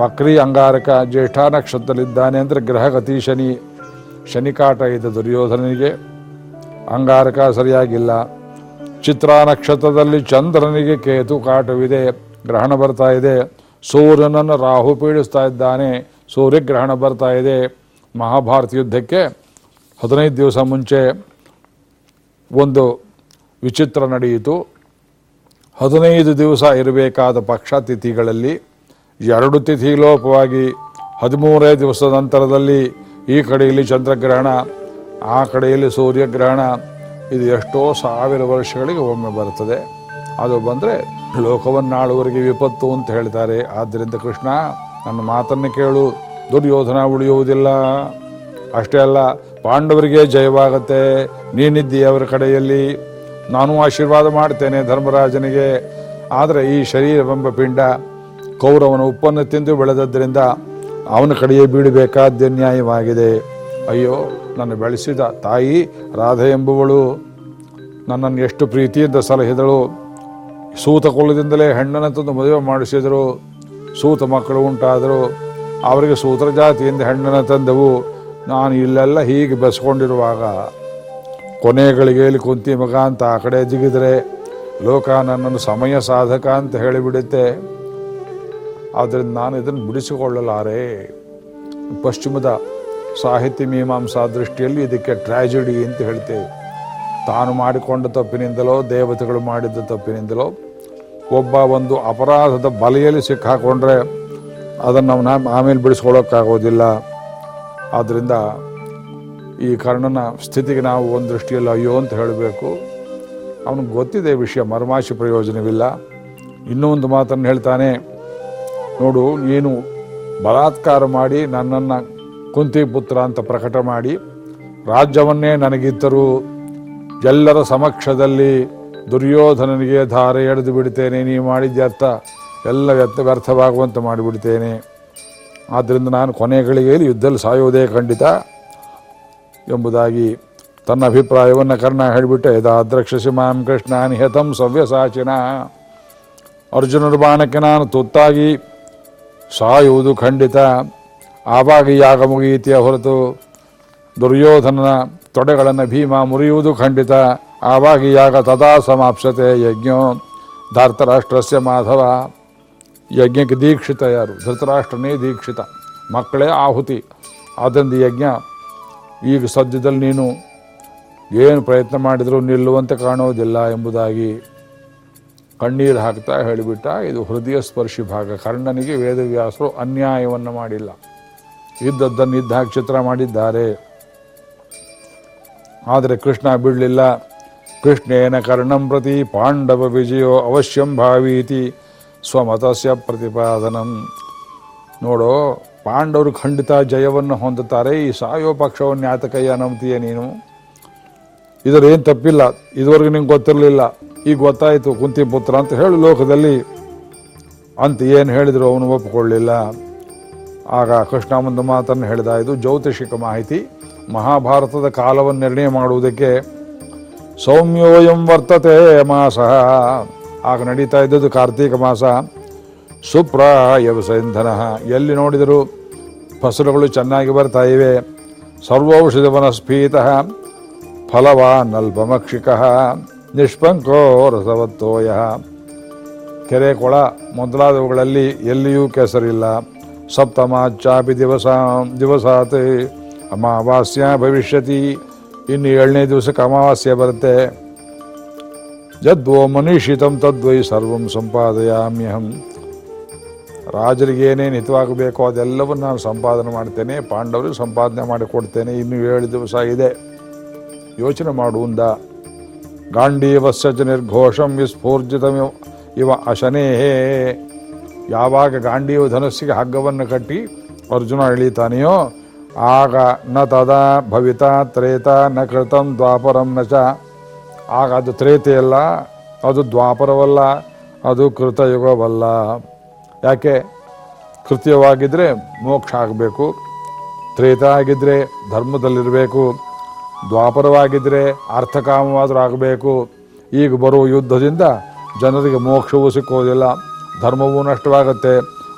ವಕ್ರಿ ಅಂಗಾರಕ ಜ್ಯೇಷ್ಠ ನಕ್ಷತ್ರದಲ್ಲಿದ್ದಾನೆ ಅಂದರೆ ಗ್ರಹಗತಿ ಶನಿ ಶನಿಕಾಟ ಇದೆ ದುರ್ಯೋಧನಿಗೆ ಅಂಗಾರಕ ಸರಿಯಾಗಿಲ್ಲ. ಚಿತ್ರ ನಕ್ಷತ್ರದಲ್ಲಿ ಚಂದ್ರನಿಗೆ ಕೇತು ಕಾಟವಿದೆ, ಗ್ರಹಣ ಬರ್ತಾ ಇದೆ. ಸೂರ್ಯನನ್ನು ರಾಹು ಪೀಡಿಸ್ತಾ ಇದ್ದಾನೆ, ಸೂರ್ಯಗ್ರಹಣ ಬರ್ತಾ ಇದೆ. ಮಹಾಭಾರತ ಯುದ್ಧಕ್ಕೆ ಹದಿನೈದು ದಿವಸ ಮುಂಚೆ ಒಂದು ವಿಚಿತ್ರ ನಡೆಯಿತು. ಹದಿನೈದು ದಿವಸ ಇರಬೇಕಾದ ಪಕ್ಷ ತಿಥಿಗಳಲ್ಲಿ ಎರಡು ತಿಥಿ ಲೋಪವಾಗಿ ಹದಿಮೂರೇ ದಿವಸದ ನಂತರದಲ್ಲಿ ಈ ಕಡೆಯಲ್ಲಿ ಚಂದ್ರಗ್ರಹಣ, ಆ ಕಡೆಯಲ್ಲಿ ಸೂರ್ಯಗ್ರಹಣ, ಇದು ಎಷ್ಟೋ ಸಾವಿರ ವರ್ಷಗಳಿಗೆ ಒಮ್ಮೆ ಬರುತ್ತದೆ. ಅದು ಬಂದರೆ ಲೋಕವನ್ನಾಳುವರಿಗೆ ವಿಪತ್ತು ಅಂತ ಹೇಳ್ತಾರೆ. ಆದ್ದರಿಂದ ಕೃಷ್ಣ, ನನ್ನ ಮಾತನ್ನು ಕೇಳು, ದುರ್ಯೋಧನ ಉಳಿಯುವುದಿಲ್ಲ. ಅಷ್ಟೇ ಅಲ್ಲ, ಪಾಂಡವರಿಗೆ ಜಯವಾಗತ್ತೆ. ನೀನಿದ್ದೀಯ ಅವರ ಕಡೆಯಲ್ಲಿ. ನಾನು ಆಶೀರ್ವಾದ ಮಾಡ್ತೇನೆ ಧರ್ಮರಾಜನಿಗೆ. ಆದರೆ ಈ ಶರೀರವೆಂಬ ಪಿಂಡ ಕೌರವನ ಉಪ್ಪನ್ನು ತಿಂದು ಬೆಳೆದದ್ದರಿಂದ ಅವನ ಕಡೆಯೇ ಬೀಳಬೇಕಾದ ನ್ಯಾಯವಾಗಿದೆ. ಅಯ್ಯೋ, ನನ್ನ ಬೆಳೆಸಿದ ತಾಯಿ ರಾಧೆ ಎಂಬುವಳು ನನ್ನನ್ನು ಎಷ್ಟು ಪ್ರೀತಿಯಿಂದ ಸಲಹಿದಳು. ಸೂತ ಕುಲದಿಂದಲೇ ಹೆಣ್ಣನ್ನು ತಂದು ಮದುವೆ ಮಾಡಿಸಿದರು. ಸೂತ ಮಕ್ಕಳು ಉಂಟಾದರು. ಅವರಿಗೆ ಸೂತ್ರ ಜಾತಿಯಿಂದ ಹೆಣ್ಣನ್ನು ತಂದೆವು. ನಾನು ಇಲ್ಲೆಲ್ಲ ಹೀಗೆ ಬೆಸ್ಕೊಂಡಿರುವಾಗ ಕೊನೆಗಳಿಗೆಯಲ್ಲಿ ಕುಂತಿ ಮಗ ಅಂತ ಆ ಕಡೆ ಜಿಗಿದರೆ ಲೋಕ ನನ್ನನ್ನು ಸಮಯ ಸಾಧಕ ಅಂತ ಹೇಳಿಬಿಡುತ್ತೆ. ಆದ್ದರಿಂದ ನಾನು ಇದನ್ನು ಬಿಡಿಸಿಕೊಳ್ಳಲಾರೆ. ಪಶ್ಚಿಮದ ಸಾಹಿತ್ಯ ಮೀಮಾಂಸಾ ದೃಷ್ಟಿಯಲ್ಲಿ ಇದಕ್ಕೆ ಟ್ರ್ಯಾಜಿಡಿ ಅಂತ ಹೇಳ್ತೇವೆ. ತಾನು ಮಾಡಿಕೊಂಡ ತಪ್ಪಿನಿಂದಲೋ, ದೇವತೆಗಳು ಮಾಡಿದ್ದ ತಪ್ಪಿನಿಂದಲೋ, ಒಬ್ಬ ಒಂದು ಅಪರಾಧದ ಬಲೆಯಲ್ಲಿ ಸಿಕ್ಕಾಕೊಂಡ್ರೆ ಅದನ್ನು ನಾವು ಆಮೇಲೆ ಬಿಡಿಸ್ಕೊಳ್ಳೋಕ್ಕಾಗೋದಿಲ್ಲ. ಆದ್ದರಿಂದ ಈ ಕರ್ಣನ ಸ್ಥಿತಿಗೆ ನಾವು ಒಂದು ದೃಷ್ಟಿಯಲ್ಲಿ ಅಯ್ಯೋ ಅಂತ ಹೇಳಬೇಕು. ಅವನಿಗೆ ಗೊತ್ತಿದೆ ವಿಷಯ ಮರ್ಮಾಶಿ ಪ್ರಯೋಜನವಿಲ್ಲ. ಇನ್ನೂ ಒಂದು ಮಾತನ್ನು ಹೇಳ್ತಾನೆ ನೋಡು, ನೀನು ಬಲಾತ್ಕಾರ ಮಾಡಿ ನನ್ನನ್ನು ಕುಂತಿ ಪುತ್ರ ಅಂತ ಪ್ರಕಟ ಮಾಡಿ ರಾಜ್ಯವನ್ನೇ ನನಗಿದ್ದರು ಎಲ್ಲರ ಸಮಕ್ಷದಲ್ಲಿ ದುರ್ಯೋಧನನಿಗೆ ಧಾರೆ ಎಳೆದು ಬಿಡ್ತೇನೆ ನೀ ಮಾಡಿದ್ದ ಅರ್ಥ ಎಲ್ಲ ವ್ಯರ್ಥ, ವ್ಯರ್ಥವಾಗುವಂತೆ ಮಾಡಿಬಿಡ್ತೇನೆ. ಆದ್ದರಿಂದ ನಾನು ಕೊನೆಗಳಿಗೆಯಲ್ಲಿ ಯುದ್ಧದಲ್ಲಿ ಸಾಯುವುದೇ ಖಂಡಿತ ಎಂಬುದಾಗಿ ತನ್ನ ಅಭಿಪ್ರಾಯವನ್ನು ಕರ್ಣ ಹೇಳಿಬಿಟ್ಟೆ. ಯದಾದ್ರಕ್ಷಸಿ ಮಾಂ ಕೃಷ್ಣ ನಿಹತಂ ಸವ್ಯಸಾಚಿನ. ಅರ್ಜುನರ ಬಾಣಕ್ಕೆ ನಾನು ತುತ್ತಾಗಿ ಸಾಯುವುದು ಖಂಡಿತ. ಆವಾಗ ಯಾಗ ಮುಗಿಯಿತೆಯ ಹೊರತು ದುರ್ಯೋಧನನ ತೊಡೆಗಳನ್ನು ಭೀಮ ಮುರಿಯುವುದು ಖಂಡಿತ. ಆವಾಗ ಯಾಗ ತದಾ ಸಮಾಪ್ಸತೆ ಯಜ್ಞೋ. ಧಾರ್ತರಾಷ್ಟ್ರಸ್ಯ ಮಾಧವ. ಯಜ್ಞಕ್ಕೆ ದೀಕ್ಷಿತ ಯಾರು? ಧೃತರಾಷ್ಟ್ರನೇ ದೀಕ್ಷಿತ. ಮಕ್ಕಳೇ ಆಹುತಿ. ಆದ್ದರಿಂದ ಯಜ್ಞ ಈಗ ಸದ್ಯದಲ್ಲಿ ನೀನು ಏನು ಪ್ರಯತ್ನ ಮಾಡಿದರೂ ನಿಲ್ಲುವಂತೆ ಕಾಣೋದಿಲ್ಲ ಎಂಬುದಾಗಿ ಕಣ್ಣೀರು ಹಾಕ್ತಾ ಹೇಳಿಬಿಟ್ಟ, ಇದು ಹೃದಯ ಸ್ಪರ್ಶಿ ಭಾಗ. ಕರ್ಣನಿಗೆ ವೇದವ್ಯಾಸರು ಅನ್ಯಾಯವನ್ನು ಮಾಡಿಲ್ಲ. ಇದ್ದದ್ದನ್ನು ಚಿತ್ರ ಮಾಡಿದ್ದಾರೆ. ಆದರೆ ಕೃಷ್ಣ ಬಿಡಲಿಲ್ಲ. ಕೃಷ್ಣೇನ ಕರ್ಣಂ ಪ್ರತಿ ಪಾಂಡವ ವಿಜಯೋ ಅವಶ್ಯಂ ಭಾವೀತಿ ಸ್ವಮತಸ್ಯ ಪ್ರತಿಪಾದನಂ. ನೋಡೋ, ಪಾಂಡವರು ಖಂಡಿತ ಜಯವನ್ನು ಹೊಂದುತ್ತಾರೆ. ಈ ಸಾಯೋ ಪಕ್ಷವನ್ನು ಯಾತಕಯ್ಯ ನಂಬ್ತೀಯ ನೀನು? ಇದರೇನು ತಪ್ಪಿಲ್ಲ. ಇದುವರೆಗೂ ನಿಂಗೆ ಗೊತ್ತಿರಲಿಲ್ಲ. ಈಗ ಗೊತ್ತಾಯಿತು ಕುಂತಿಪುತ್ರ ಅಂತ ಹೇಳಿ ಲೋಕದಲ್ಲಿ. ಅಂತ ಏನು ಹೇಳಿದ್ರು ಅವನು ಒಪ್ಪಿಕೊಳ್ಳಿಲ್ಲ ಆಗ ಕೃಷ್ಣ ಒಂದು ಮಾತನ್ನು ಹೇಳಿದ, ಇದು ಜ್ಯೋತಿಷಿಕ ಮಾಹಿತಿ. ಮಹಾಭಾರತದ ಕಾಲವನ್ನು ನಿರ್ಣಯ ಮಾಡುವುದಕ್ಕೆ ಸೌಮ್ಯೋಯಂ ವರ್ತತೆ ಮಾಸ. ಆಗ ನಡೀತಾ ಇದ್ದದ್ದು ಕಾರ್ತೀಕ ಮಾಸ. ಸುಪ್ರಾಯವಸಂಧನ ಎಲ್ಲಿ ನೋಡಿದರೂ ಫಸಲುಗಳು ಚೆನ್ನಾಗಿ ಬರ್ತಾ ಇವೆ. ಸರ್ವೌಷಧ ವನಸ್ಫೀತ ಫಲವಾನ್ ಅಲ್ಪಮಕ್ಷಿಕ ನಿಷ್ಪಂಕೋ ರಸವತ್ತೋಯ. ಕೆರೆ ಕೊಳ ಮೊದಲಾದವುಗಳಲ್ಲಿ ಎಲ್ಲಿಯೂ ಕೆಸರಿಲ್ಲ. ಸಪ್ತಮಾಚಾಪಿ ದಿವಸ, ದಿವಸಾತ್ ಅಮಾವಾಸ್ಯ ಭವಿಷ್ಯತಿ. ಇನ್ನು ಏಳನೇ ದಿವಸಕ್ಕೆ ಅಮಾವಾಸ್ಯೆ ಬರುತ್ತೆ. ಜದ್ವೋ ಮನೀಷಿತಂ ತದ್ವೈ ಸರ್ವಂ ಸಂಪಾದಯಾಮ್ಯಹಂ. ರಾಜರಿಗೆ ಏನೇನು ಹಿತವಾಗಬೇಕೋ ಅದೆಲ್ಲವನ್ನು ನಾನು ಸಂಪಾದನೆ ಮಾಡ್ತೇನೆ, ಪಾಂಡವರಿಗೆ ಸಂಪಾದನೆ ಮಾಡಿಕೊಡ್ತೇನೆ ಇನ್ನು ಏಳು ದಿವಸ ಇದೆ. ಯೋಚನೆ ಮಾಡುವಂದ ಗಾಂಡೀವಸ್ಯ ಚ ನಿರ್ಘೋಷಂ ವಿಸ್ಫೂರ್ಜಿತ ಇವ ಅಶನೇಹೇ ಯಾವಾಗ ಗಾಂಡೀವ ಧನಸ್ಸಿಗೆ ಹಗ್ಗವನ್ನು ಕಟ್ಟಿ ಅರ್ಜುನ ಎಳೀತಾನೆಯೋ, ಆಗ ನ ತದಾ ಭವಿತ ತ್ರೇತ ನ ಕೃತಂ ದ್ವಾಪರಂ ನ ಚ. ಆಗ ಅದು ತ್ರೇತೆಯಲ್ಲ ಅದು ದ್ವಾಪರವಲ್ಲ, ಅದು ಕೃತಯುಗವಲ್ಲ. ಯಾಕೆ? ಕೃತ್ಯವಾಗಿದ್ದರೆ ಮೋಕ್ಷ ಆಗಬೇಕು, ತ್ರೇತ ಆಗಿದ್ದರೆ ಧರ್ಮದಲ್ಲಿರಬೇಕು. ದ್ವಾಪರವಾಗಿದ್ದರೆ ಅರ್ಥಕಾಮವಾದರೂ ಆಗಬೇಕು ಈಗ ಬರುವ ಯುದ್ಧದಿಂದ ಜನರಿಗೆ ಮೋಕ್ಷವೂ ಸಿಕ್ಕೋದಿಲ್ಲ, ಧರ್ಮವೂ ನಷ್ಟವಾಗುತ್ತೆ,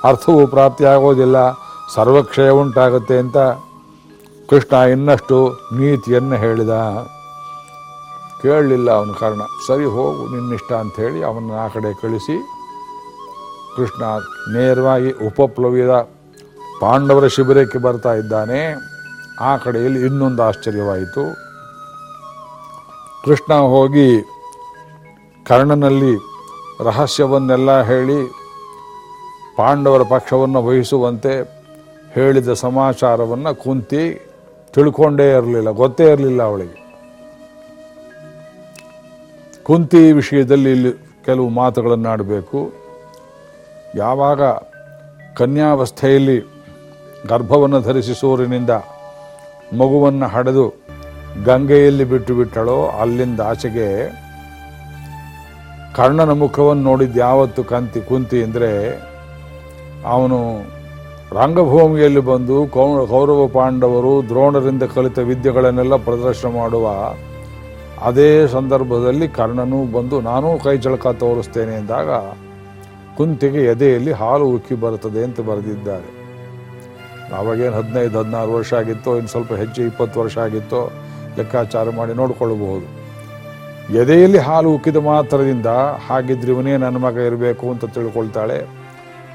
ಅರ್ಥವೂ ಪ್ರಾಪ್ತಿಯಾಗೋದಿಲ್ಲ, ಸರ್ವಕ್ಷಯ ಉಂಟಾಗುತ್ತೆ ಅಂತ ಕೃಷ್ಣ ಇನ್ನಷ್ಟು ನೀತಿಯನ್ನು ಹೇಳಿದ. ಕೇಳಲಿಲ್ಲ ಅವನ ಕಾರಣ. ಸರಿ ಹೋಗು ನಿನ್ನಿಷ್ಟ ಅಂಥೇಳಿ ಅವನ ಆ ಕಡೆ ಕಳಿಸಿ. ಕೃಷ್ಣ ನೇರವಾಗಿ ಉಪಪ್ಲವ್ಯದ ಪಾಂಡವರ ಶಿಬಿರಕ್ಕೆ ಬರ್ತಾ ಇದ್ದಾನೆ. ಆ ಕಡೆಯಲ್ಲಿ ಇನ್ನೊಂದು ಆಶ್ಚರ್ಯವಾಯಿತು. ಕೃಷ್ಣ ಹೋಗಿ ಕರ್ಣನಲ್ಲಿ ರಹಸ್ಯವನ್ನೆಲ್ಲ ಹೇಳಿ ಪಾಂಡವರ ಪಕ್ಷವನ್ನು ವಹಿಸುವಂತೆ ಹೇಳಿದ ಸಮಾಚಾರವನ್ನು ಕುಂತಿ ತಿಳ್ಕೊಂಡೇ ಇರಲಿಲ್ಲ, ಗೊತ್ತೇ ಇರಲಿಲ್ಲ ಅವಳಿಗೆ. ಕುಂತಿ ವಿಷಯದಲ್ಲಿ ಇಲ್ಲಿ ಕೆಲವು ಮಾತುಗಳನ್ನು ಆಡಬೇಕು. ಯಾವಾಗ ಕನ್ಯಾವಸ್ಥೆಯಲ್ಲಿ ಗರ್ಭವನ್ನು ಧರಿಸಿ ಸೂರ್ಯನಿಂದ ಮಗುವನ್ನು ಹಡೆದು ಗಂಗೆಯಲ್ಲಿ ಬಿಟ್ಟು ಬಿಟ್ಟಳೋ, ಅಲ್ಲಿಂದ ಆಚೆಗೆ ಕರ್ಣನ ಮುಖವನ್ನು ನೋಡಿದ್ದು ಯಾವತ್ತು ಕಂತಿ ಕುಂತಿ ಅಂದರೆ ಅವನು ರಂಗಭೂಮಿಯಲ್ಲಿ ಬಂದು ಕೌ- ಕೌರವ ಪಾಂಡವರು ದ್ರೋಣರಿಂದ ಕಲಿತ ವಿದ್ಯೆಗಳನ್ನೆಲ್ಲ ಪ್ರದರ್ಶನ ಮಾಡುವ ಅದೇ ಸಂದರ್ಭದಲ್ಲಿ ಕರ್ಣನು ಬಂದು, ನಾನೂ ಕೈ ಚಳಕ ತೋರಿಸ್ತೇನೆ ಎಂದಾಗ ಕುಂತಿಗೆ ಎದೆಯಲ್ಲಿ ಹಾಲು ಉಕ್ಕಿ ಬರುತ್ತದೆ ಅಂತ ಬರೆದಿದ್ದಾರೆ. ಅವಾಗೇನು ಹದಿನೈದು, ಹದಿನಾರು ವರ್ಷ ಆಗಿತ್ತೋ, ಇನ್ನು ಸ್ವಲ್ಪ ಹೆಚ್ಚು ಇಪ್ಪತ್ತು ವರ್ಷ ಆಗಿತ್ತೋ, ಲೆಕ್ಕಾಚಾರ ಮಾಡಿ ನೋಡಿಕೊಳ್ಳಬಹುದು. ಎದೆಯಲ್ಲಿ ಹಾಲು ಉಕ್ಕಿದ ಮಾತ್ರದಿಂದ ಹಾಗಿದ್ರೆ ಇವನೇ ನನ್ನ ಮಗ ಇರಬೇಕು ಅಂತ ತಿಳ್ಕೊಳ್ತಾಳೆ.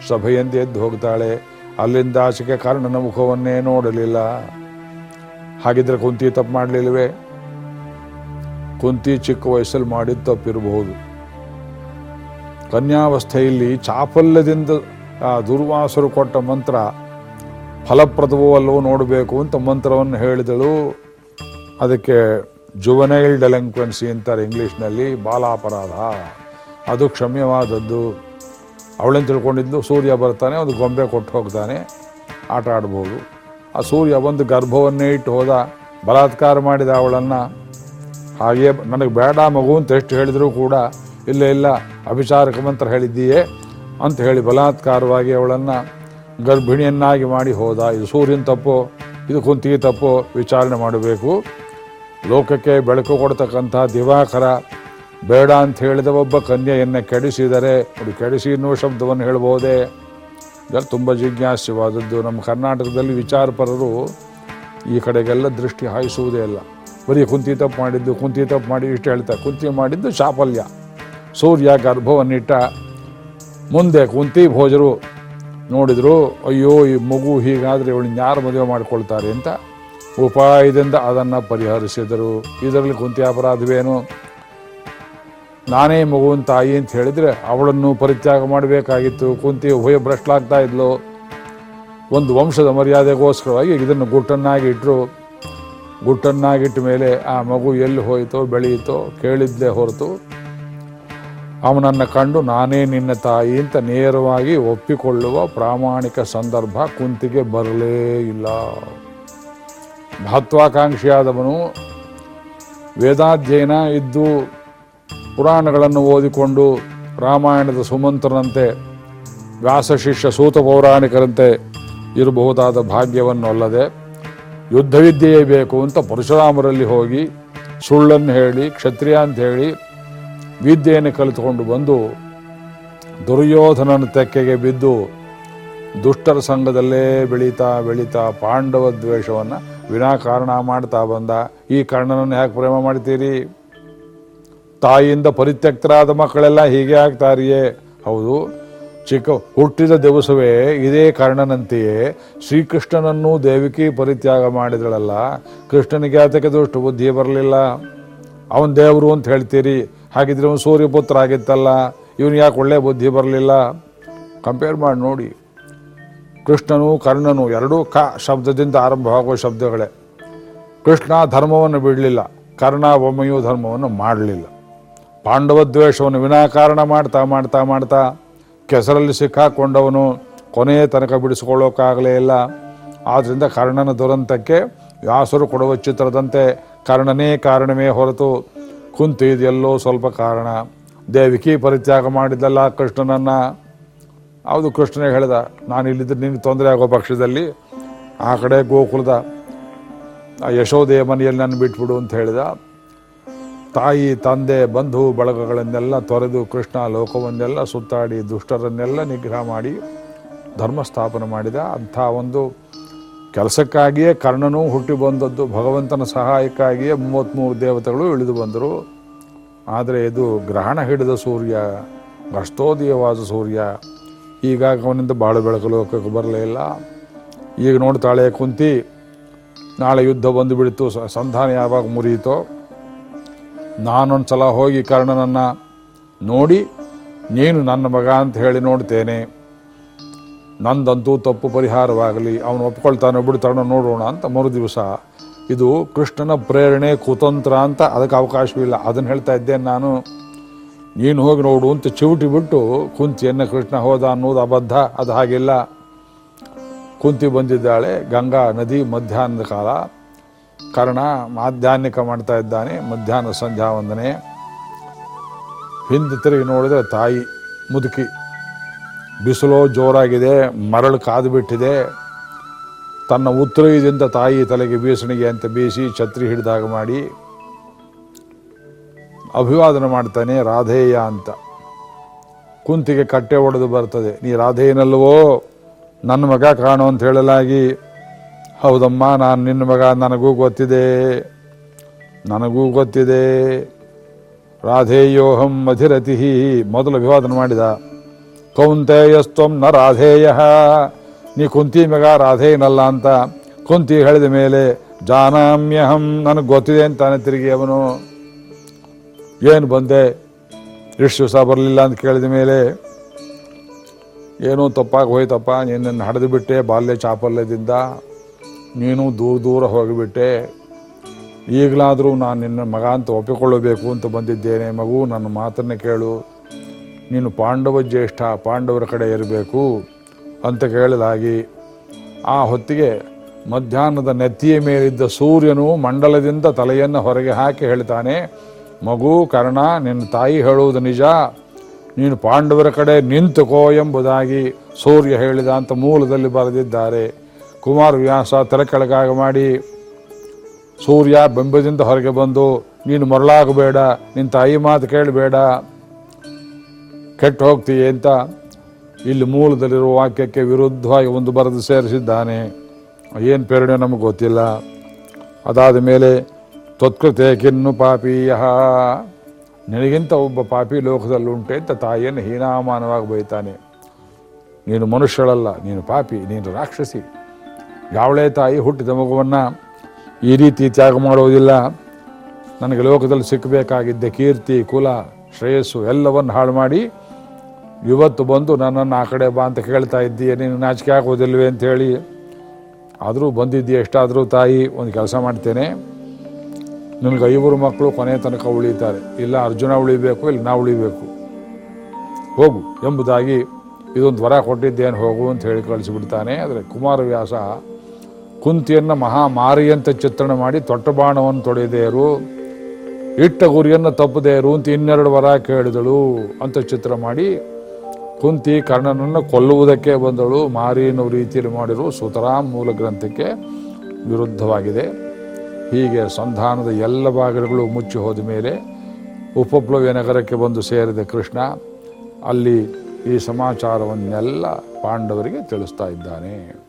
ಸಭೆಯಿಂದ ಎದ್ದು ಹೋಗ್ತಾಳೆ. ಅಲ್ಲಿಂದ ಆಚೆಗೆ ಕಾರಣನ ಮುಖವನ್ನೇ ನೋಡಲಿಲ್ಲ. ಹಾಗಿದ್ರೆ ಕುಂತಿ ತಪ್ಪು ಮಾಡಲಿಲ್ಲವೇ ಕುಂತಿ ಚಿಕ್ಕ ವಯಸ್ಸಲ್ಲಿ ಮಾಡಿದ ತಪ್ಪಿರಬಹುದು. ಕನ್ಯಾವಸ್ಥೆಯಲ್ಲಿ ಚಾಪಲ್ಯದಿಂದ ದುರ್ವಾಸರು ಕೊಟ್ಟ ಮಂತ್ರ ಫಲಪ್ರದವೋ ನೋಡಬೇಕು ಅಂತ ಮಂತ್ರವನ್ನು ಹೇಳಿದಳು. ಅದಕ್ಕೆ ಜುವನೈಲ್ ಡೆಲೆಂಕ್ವೆನ್ಸಿ ಅಂತಾರೆ ಇಂಗ್ಲೀಷ್ನಲ್ಲಿ ಬಾಲಾಪರಾಧ. ಅದು ಕ್ಷಮ್ಯವಾದದ್ದು. ಅವಳೇನು ತಿಳ್ಕೊಂಡಿದ್ದು ಸೂರ್ಯ ಬರ್ತಾನೆ, ಒಂದು ಗೊಂಬೆ ಕೊಟ್ಟು ಹೋಗ್ತಾನೆ, ಆಟ ಆಡ್ಬೋದು. ಆ ಸೂರ್ಯ ಒಂದು ಗರ್ಭವನ್ನೇ ಇಟ್ಟು ಹೋದ, ಬಲಾತ್ಕಾರ ಮಾಡಿದ ಅವಳನ್ನು. ಹಾಗೆಯೇ ನನಗೆ ಬೇಡ ಮಗು ಅಂತ ಎಷ್ಟು ಹೇಳಿದರೂ ಕೂಡ, ಇಲ್ಲ ಇಲ್ಲ, ಅಭಿಚಾರಕ ಮಂತ್ರ ಹೇಳಿದ್ದೀಯೇ ಅಂತ ಹೇಳಿ ಬಲಾತ್ಕಾರವಾಗಿ ಅವಳನ್ನು ಗರ್ಭಿಣಿಯನ್ನಾಗಿ ಮಾಡಿ ಹೋದ, ಇದು ಸೂರ್ಯನ ತಪ್ಪು, ಇದು ಕುಂತಿಗೆ ತಪ್ಪು ವಿಚಾರಣೆ ಮಾಡಬೇಕು. ಲೋಕಕ್ಕೆ ಬೆಳಕು ಕೊಡ್ತಕ್ಕಂಥ ದಿವಾಕರ, ಬೇಡ ಅಂತ ಹೇಳಿದ ಒಬ್ಬ ಕನ್ಯೆಯನ್ನು ಕೆಡಿಸಿದರೆ, ನೋಡಿ ಕೆಡಿಸಿ ಎನ್ನುವ ಶಬ್ದವನ್ನು ಹೇಳ್ಬೋದೇ ತುಂಬ ಜಿಜ್ಞಾಸ್ಯವಾದದ್ದು. ನಮ್ಮ ಕರ್ನಾಟಕದಲ್ಲಿ ವಿಚಾರಪರರು ಈ ಕಡೆಗೆಲ್ಲ ದೃಷ್ಟಿ ಹಾಯಿಸುವುದೇ ಇಲ್ಲ. ಬರೀ ಕುಂತಿ ತಪ್ಪು ಮಾಡಿದ್ದು, ಕುಂತಿ ತಪ್ಪು ಮಾಡಿ ಇಷ್ಟು ಹೇಳ್ತಾರೆ ಕುಂತಿ ಮಾಡಿದ್ದು ಚಾಪಲ್ಯ ಸೂರ್ಯ ಗರ್ಭವನ್ನಿಟ್ಟ, ಮುಂದೆ ಕುಂತಿ ಭೋಜರು ನೋಡಿದ್ರು, ಅಯ್ಯೋ, ಈ ಮಗು ಹೀಗಾದರೆ ಇವಳನ್ನ ಯಾರು ಮದುವೆ ಮಾಡ್ಕೊಳ್ತಾರೆ? ಅಂತ ಉಪಾಯದಿಂದ ಅದನ್ನು ಪರಿಹರಿಸಿದರು. ಇದರಲ್ಲಿ ಕುಂತಿ ಅಪರಾಧವೇನು? ನಾನೇ ಮಗುವಿನ ತಾಯಿ ಅಂತ ಹೇಳಿದರೆ ಅವಳನ್ನು ಪರಿತ್ಯಾಗ ಮಾಡಬೇಕಾಗಿತ್ತು. ಕುಂತಿ ಉಭಯ ಭ್ರಷ್ಟಲಾಗ್ತಾ ಇದ್ಲು. ಒಂದು ವಂಶದ ಮರ್ಯಾದೆಗೋಸ್ಕರವಾಗಿ ಇದನ್ನು ಗುಟ್ಟನ್ನಾಗಿ ಇಟ್ಟರು ಗುಟ್ಟನ್ನಾಗಿಟ್ಟ ಮೇಲೆ ಆ ಮಗು ಎಲ್ಲಿ ಹೋಯಿತೋ, ಬೆಳೆಯಿತೋ ಕೇಳಿದ್ದೇ ಹೊರತು ಅವನನ್ನು ಕಂಡು ನಾನೇ ನಿನ್ನ ತಾಯಿ ಅಂತ ನೇರವಾಗಿ ಒಪ್ಪಿಕೊಳ್ಳುವ ಪ್ರಾಮಾಣಿಕ ಸಂದರ್ಭ ಕುಂತಿಗೆ ಬರಲೇ ಇಲ್ಲ. ಮಹತ್ವಾಕಾಂಕ್ಷಿಯಾದವನು ವೇದಾಧ್ಯಯನ ಇದ್ದು ಪುರಾಣಗಳನ್ನು ಓದಿಕೊಂಡು ರಾಮಾಯಣದ ಸುಮಂತ್ರನಂತೆ ವ್ಯಾಸಶಿಷ್ಯ ಸೂತ ಪೌರಾಣಿಕರಂತೆ ಇರಬಹುದಾದ ಭಾಗ್ಯವನ್ನಲ್ಲದೆ ಯುದ್ಧವಿದ್ಯೆಯೇ ಬೇಕು ಅಂತ ಪರಶುರಾಮರಲ್ಲಿ ಹೋಗಿ ಸುಳ್ಳನ್ನು ಹೇಳಿ, ಕ್ಷತ್ರಿಯ ಅಂತ ಹೇಳಿ ವಿದ್ಯೆಯನ್ನು ಕಲಿತುಕೊಂಡು ಬಂದು ದುರ್ಯೋಧನನ ತೆಕ್ಕೆಗೆ ಬಿದ್ದು ದುಷ್ಟರ ಸಂಘದಲ್ಲೇ ಬೆಳೀತಾ ಬೆಳೀತಾ ಪಾಂಡವ ದ್ವೇಷವನ್ನು ವಿನಾಕಾರಣ ಮಾಡ್ತಾ ಬಂದ. ಈ ಕರ್ಣನನ್ನು ಯಾಕೆ ಪ್ರೇಮ ಮಾಡ್ತೀರಿ? ತಾಯಿಯಿಂದ ಪರಿತ್ಯಕ್ತರಾದ ಮಕ್ಕಳೆಲ್ಲ ಹೀಗೆ ಆಗ್ತಾರಿಯೇ. ಹೌದು, ಚಿಕ್ಕ ಹುಟ್ಟಿದ ದಿವಸವೇ ಇದೇ ಕರ್ಣನಂತೆಯೇ ಶ್ರೀಕೃಷ್ಣನನ್ನು ದೇವಿಕಿ ಪರಿತ್ಯಾಗ ಮಾಡಿದಳಲ್ಲ. ಕೃಷ್ಣನಿಗೆ ಆತಕ್ಕೆ ದುಷ್ಟು ಬುದ್ಧಿ ಬರಲಿಲ್ಲ. ಅವನ ದೇವರು ಅಂತ ಹೇಳ್ತೀರಿ. ಹಾಗಿದ್ರೆ ಅವನು ಸೂರ್ಯಪುತ್ರ ಆಗಿತ್ತಲ್ಲ ಇವನು ಯಾಕೆ ಒಳ್ಳೆ ಬುದ್ಧಿ ಬರಲಿಲ್ಲ? ಕಂಪೇರ್ ಮಾಡಿ ನೋಡಿ. ಕೃಷ್ಣನು ಕರ್ಣನು ಎರಡೂ ಕ ಶಬ್ದದಿಂದ ಆರಂಭವಾಗುವ ಶಬ್ದಗಳೇ. ಕೃಷ್ಣ ಧರ್ಮವನ್ನು ಬಿಡಲಿಲ್ಲ, ಕರ್ಣ ಒಮ್ಮೆಯೂ ಧರ್ಮವನ್ನು ಮಾಡಲಿಲ್ಲ. ಪಾಂಡವ ದ್ವೇಷವನ್ನು ವಿನಾಕಾರಣ ಮಾಡ್ತಾ ಮಾಡ್ತಾ ಮಾಡ್ತಾ ಕೆಸರಲ್ಲಿ ಸಿಕ್ಕಾಕೊಂಡವನು ಕೊನೆಯ ತನಕ ಬಿಡಿಸ್ಕೊಳ್ಳೋಕ್ಕಾಗಲೇ ಇಲ್ಲ. ಆದ್ದರಿಂದ ಕರ್ಣನ ದುರಂತಕ್ಕೆ ವ್ಯಾಸರು ಕೊಡುವ ಚಿತ್ರದಂತೆ ಕರ್ಣನೇ ಕಾರಣವೇ ಹೊರತು ಕುಂತು ಇದೆಲ್ಲೋ ಸ್ವಲ್ಪ ಕಾರಣ. ದೇವಿಕಿ ಪರಿತ್ಯಾಗ ಮಾಡಿದ್ದಲ್ಲ ಕೃಷ್ಣನನ್ನು. ಹೌದು, ಕೃಷ್ಣನೇ ಹೇಳ್ದ, ನಾನು ಇಲ್ಲಿದ್ದರೆ ನಿನಗೆ ತೊಂದರೆ ಆಗೋ ಪಕ್ಷದಲ್ಲಿ ಆ ಕಡೆ ಗೋಕುಲದ ಆ ಯಶೋದೆಯ ಮನೆಯಲ್ಲಿ ನಾನು ಬಿಟ್ಬಿಡು ಅಂತ ಹೇಳಿದ. ತಾಯಿ, ತಂದೆ, ಬಂಧು, ಬಳಗಗಳನ್ನೆಲ್ಲ ತೊರೆದು ಕೃಷ್ಣ ಲೋಕವನ್ನೆಲ್ಲ ಸುತ್ತಾಡಿ ದುಷ್ಟರನ್ನೆಲ್ಲ ನಿಗ್ರಹ ಮಾಡಿ ಧರ್ಮ ಸ್ಥಾಪನೆ ಮಾಡಿದ. ಅಂಥ ಒಂದು ಕೆಲಸಕ್ಕಾಗಿಯೇ ಕರ್ಣನೂ ಹುಟ್ಟಿ ಬಂದದ್ದು ಭಗವಂತನ ಸಹಾಯಕ್ಕಾಗಿಯೇ ಮೂವತ್ತ್ಮೂರು ದೇವತೆಗಳು ಇಳಿದು ಬಂದರು. ಆದರೆ ಇದು ಗ್ರಹಣ ಹಿಡಿದ ಸೂರ್ಯ, ಅಷ್ಟೋದಯವಾದ ಸೂರ್ಯ. ಈಗಾಗ ಅವನಿಂದ ಬಾಳು ಬೆಳಕು ಲೋಕಕ್ಕೆ ಬರಲೇ ಇಲ್ಲ. ಈಗ ನೋಡ್ತಾಳೆ, ಕುಂತಿ, ನಾಳೆ ಯುದ್ಧ ಬಂದುಬಿಡ್ತು ಸಂಧಾನ ಯಾವಾಗ ಮುರಿಯಿತೋ. ನಾನೊಂದು ಸಲ ಹೋಗಿ ಕರ್ಣನನ್ನು ನೋಡಿ, ನೀನು ನನ್ನ ಮಗ ಅಂತ ಹೇಳಿ ನೋಡ್ತೇನೆ. ನಂದಂತೂ ತಪ್ಪು ಪರಿಹಾರವಾಗಲಿ, ಅವನು ಒಪ್ಕೊಳ್ತಾನೆ ಬಿಡ್ತಾನೋ ನೋಡೋಣ ಅಂತ ಮರು ದಿವಸ. ಇದು ಕೃಷ್ಣನ ಪ್ರೇರಣೆ ಕುತಂತ್ರ ಅಂತ ಅದಕ್ಕೆ ಅವಕಾಶವಿಲ್ಲ ಅದನ್ನು ಹೇಳ್ತಾ ಇದ್ದೇನೆ ನಾನು. ನೀನು ಹೋಗಿ ನೋಡು ಅಂತ ಚಿವುಟಿ ಬಿಟ್ಟು ಕುಂತಿಯನ್ನು ಕೃಷ್ಣ ಹೋದ ಅನ್ನೋದು ಅಬದ್ಧ, ಅದು ಹಾಗಿಲ್ಲ. ಕುಂತಿ ಬಂದಿದ್ದಾಳೆ ಗಂಗಾ ನದಿ ಮಧ್ಯಾಹ್ನದ ಕಾಲ. ಕರ್ಣ ಮಾಧ್ಯಾಹ್ನಿಕ ಮಾಡ್ತಾ ಇದ್ದಾನೆ, ಮಧ್ಯಾಹ್ನ ಸಂಧ್ಯಾ ವಂದನೆ ಹಿಂದೆ ತಿರುಗಿ ನೋಡಿದ್ರೆ ತಾಯಿ ಮುದುಕಿ. ಬಿಸಿಲು ಜೋರಾಗಿದೆ, ಮರಳು ಕಾದು ಬಿಟ್ಟಿದೆ. ತನ್ನ ಉತ್ತರದಿಂದ ತಾಯಿ ತಲೆಗೆ ಬೀಸಣಿಗೆ ಅಂತ ಬೀಸಿ ಛತ್ರಿ ಹಿಡಿದಾಗ ಮಾಡಿ, ಅಭಿವಾದನ ಮಾಡ್ತಾನೆ, ರಾಧೇಯ ಅಂತ. ಕುಂತಿಗೆ ಕಟ್ಟೆ ಒಡೆದು ಬರ್ತದೆ, ನೀ ರಾಧೇಯನಲ್ವೋ ನನ್ನ ಮಗ ಕಾಣು ಅಂತ ಹೇಳಲಾಗಿ, ಹೌದಮ್ಮ, ನಾನು ನಿನ್ನ ಮಗ, ನನಗೂ ಗೊತ್ತಿದೆ ನನಗೂ ಗೊತ್ತಿದೆ. ರಾಧೇಯೋಹಂ ಮಧಿರತಿ ಮೊದಲು ಅಭಿವಾದನ ಮಾಡಿದ. ಕೌಂತೆಯಸ್ತ್ವಂ ನ ರಾಧೇಯ. ನೀ ಕುಂತಿ ಮಗ ರಾಧೇಯನಲ್ಲ ಅಂತ ಕುಂತಿ ಹೇಳಿದ ಮೇಲೆ ಜಾನಾಮ್ಯಹಂ, ನನಗೆ ಗೊತ್ತಿದೆ ಅಂತಾನೆ ತಿರುಗಿ ಅವನು. ಏನು ಬಂದೆ? ಎಷ್ಟು ದಿವಸ ಬರಲಿಲ್ಲ ಅಂತ ಕೇಳಿದ ಮೇಲೆ, ಏನೋ ತಪ್ಪಾಗಿ ಹೋಯ್ತಪ್ಪ, ನಿನ್ನನ್ನು ಹಡೆದು ಬಿಟ್ಟೆ ಬಾಲ್ಯ ಚಾಪಲ್ಯದಿಂದ. ನೀನು ದೂರ ದೂರ ಹೋಗಿಬಿಟ್ಟೆ. ಈಗಲಾದರೂ ನಾನು ನಿನ್ನ ಮಗ ಅಂತ ಒಪ್ಪಿಕೊಳ್ಳಬೇಕು ಅಂತ ಬಂದಿದ್ದೇನೆ ಮಗು, ನನ್ನ ಮಾತನ್ನು ಕೇಳು. ನೀನು ಪಾಂಡವ ಜ್ಯೇಷ್ಠ, ಪಾಂಡವರ ಕಡೆ ಇರಬೇಕು ಅಂತ ಕೇಳಿದಾಗಿ ಆ ಹೊತ್ತಿಗೆ ಮಧ್ಯಾಹ್ನದ ನೆತ್ತಿಯ ಮೇಲಿದ್ದ ಸೂರ್ಯನು ಮಂಡಲದಿಂದ ತಲೆಯನ್ನು ಹೊರಗೆ ಹಾಕಿ ಹೇಳ್ತಾನೆ ಮಗು ಕರ್ಣ, ನಿನ್ನ ತಾಯಿ ಹೇಳುವುದು ನಿಜ. ನೀನು ಪಾಂಡವರ ಕಡೆ ನಿಂತುಕೋ ಎಂಬುದಾಗಿ ಸೂರ್ಯ ಹೇಳಿದ ಅಂತ ಮೂಲದಲ್ಲಿ ಬರೆದಿದ್ದಾರೆ. ಕುಮಾರವ್ಯಾಸ ತಲೆ ಕೆಳಗಾಗ ಮಾಡಿ, ಸೂರ್ಯ, ಬೆಂಬದಿಂದ ಹೊರಗೆ ಬಂದು, ನೀನು ಮರಳಾಗಬೇಡ, ನಿನ್ನ ತಾಯಿ ಮಾತು ಕೇಳಬೇಡ. ಕೆಟ್ಟು ಹೋಗ್ತೀಯ ಅಂತ ಇಲ್ಲಿ ಮೂಲದಲ್ಲಿರುವ ವಾಕ್ಯಕ್ಕೆ ವಿರುದ್ಧವಾಗಿ ಒಂದು ಬರೆದು ಸೇರಿಸಿದ್ದಾನೆ. ಏನು ಪ್ರೇರಣೆ ನಮಗೆ ಗೊತ್ತಿಲ್ಲ. ಅದಾದ ಮೇಲೆ ತ್ವತ್ಕೃತೆ ಕಿನ್ನು ಪಾಪೀಯ. ನಿನಗಿಂತ ಒಬ್ಬ ಪಾಪಿ ಲೋಕದಲ್ಲಿ ಉಂಟೆ ಅಂತ ತಾಯಿಯನ್ನು ಹೀನಾಮಾನವಾಗಿ ಬೈತಾನೆ. ನೀನು ಮನುಷ್ಯಳಲ್ಲ, ನೀನು ಪಾಪಿ, ನೀನು ರಾಕ್ಷಸಿ. ಯಾವಳೇ ತಾಯಿ ಹುಟ್ಟಿದ ಮಗುವನ್ನು ಈ ರೀತಿ ತ್ಯಾಗ ಮಾಡುವುದಿಲ್ಲ. ನನಗೆ ಲೋಕದಲ್ಲಿ ಸಿಕ್ಕಬೇಕಾಗಿದ್ದ ಕೀರ್ತಿ, ಕುಲ, ಶ್ರೇಯಸ್ಸು ಎಲ್ಲವನ್ನು ಹಾಳು ಮಾಡಿ ಇವತ್ತು ಬಂದು ನನ್ನನ್ನು ಆ ಕಡೆ ಬಾ ಅಂತ ಕೇಳ್ತಾ ಇದ್ದೀಯ, ನೀನು ನಾಚಿಕೆ ಆಗೋದಿಲ್ವೇ ಅಂತೇಳಿ ಆದರೂ ಬಂದಿದ್ದೀಯ ಎಷ್ಟಾದರೂ ತಾಯಿ, ಒಂದು ಕೆಲಸ ಮಾಡ್ತೇನೆ. ನಿಮಗೆ ಐವರು ಮಕ್ಕಳು ಕೊನೆ ತನಕ ಉಳಿತಾರೆ. ಇಲ್ಲ ಅರ್ಜುನ ಉಳಿಬೇಕು, ಇಲ್ಲ ನಾ ಉಳಿಬೇಕು. ಹೋಗು ಎಂಬುದಾಗಿ ಇದೊಂದು ವರ ಕೊಟ್ಟಿದ್ದೇನು ಹೋಗು ಅಂತ ಹೇಳಿ ಕಳಿಸಿಬಿಡ್ತಾನೆ. ಆದರೆ ಕುಮಾರವ್ಯಾಸ ಕುಂತಿಯನ್ನು ಮಹಾಮಾರಿಯಂತೆ ಚಿತ್ರಣ ಮಾಡಿ ತೊಟ್ಟಬಾಣವನ್ನು ತೊಡೆದೇರು ಇಟ್ಟ ಗುರಿಯನ್ನು ತಪ್ಪದೇರು ಅಂತ ಇನ್ನೆರಡು ವರ ಕೇಳಿದಳು ಅಂತ ಚಿತ್ರ ಮಾಡಿ ಕುಂತಿ ಕರ್ಣನನ್ನು ಕೊಲ್ಲುವುದಕ್ಕೆ ಬಂದಳು. ಮಾರೀನು ರೀತಿಯಲ್ಲಿ ಮಾಡಿರುವ ಸುತರಾಮ್ ಮೂಲ ಗ್ರಂಥಕ್ಕೆ ವಿರುದ್ಧವಾಗಿದೆ. ಹೀಗೆ ಸಂಧಾನದ ಎಲ್ಲ ಬಾಗಿಲುಗಳು ಮುಚ್ಚಿ ಹೋದ ಮೇಲೆ ಉಪಪ್ಲವ್ಯ ನಗರಕ್ಕೆ ಬಂದು ಸೇರಿದ ಕೃಷ್ಣ ಅಲ್ಲಿ ಈ ಸಮಾಚಾರವನ್ನೆಲ್ಲ ಪಾಂಡವರಿಗೆ ತಿಳಿಸ್ತಾ ಇದ್ದಾನೆ.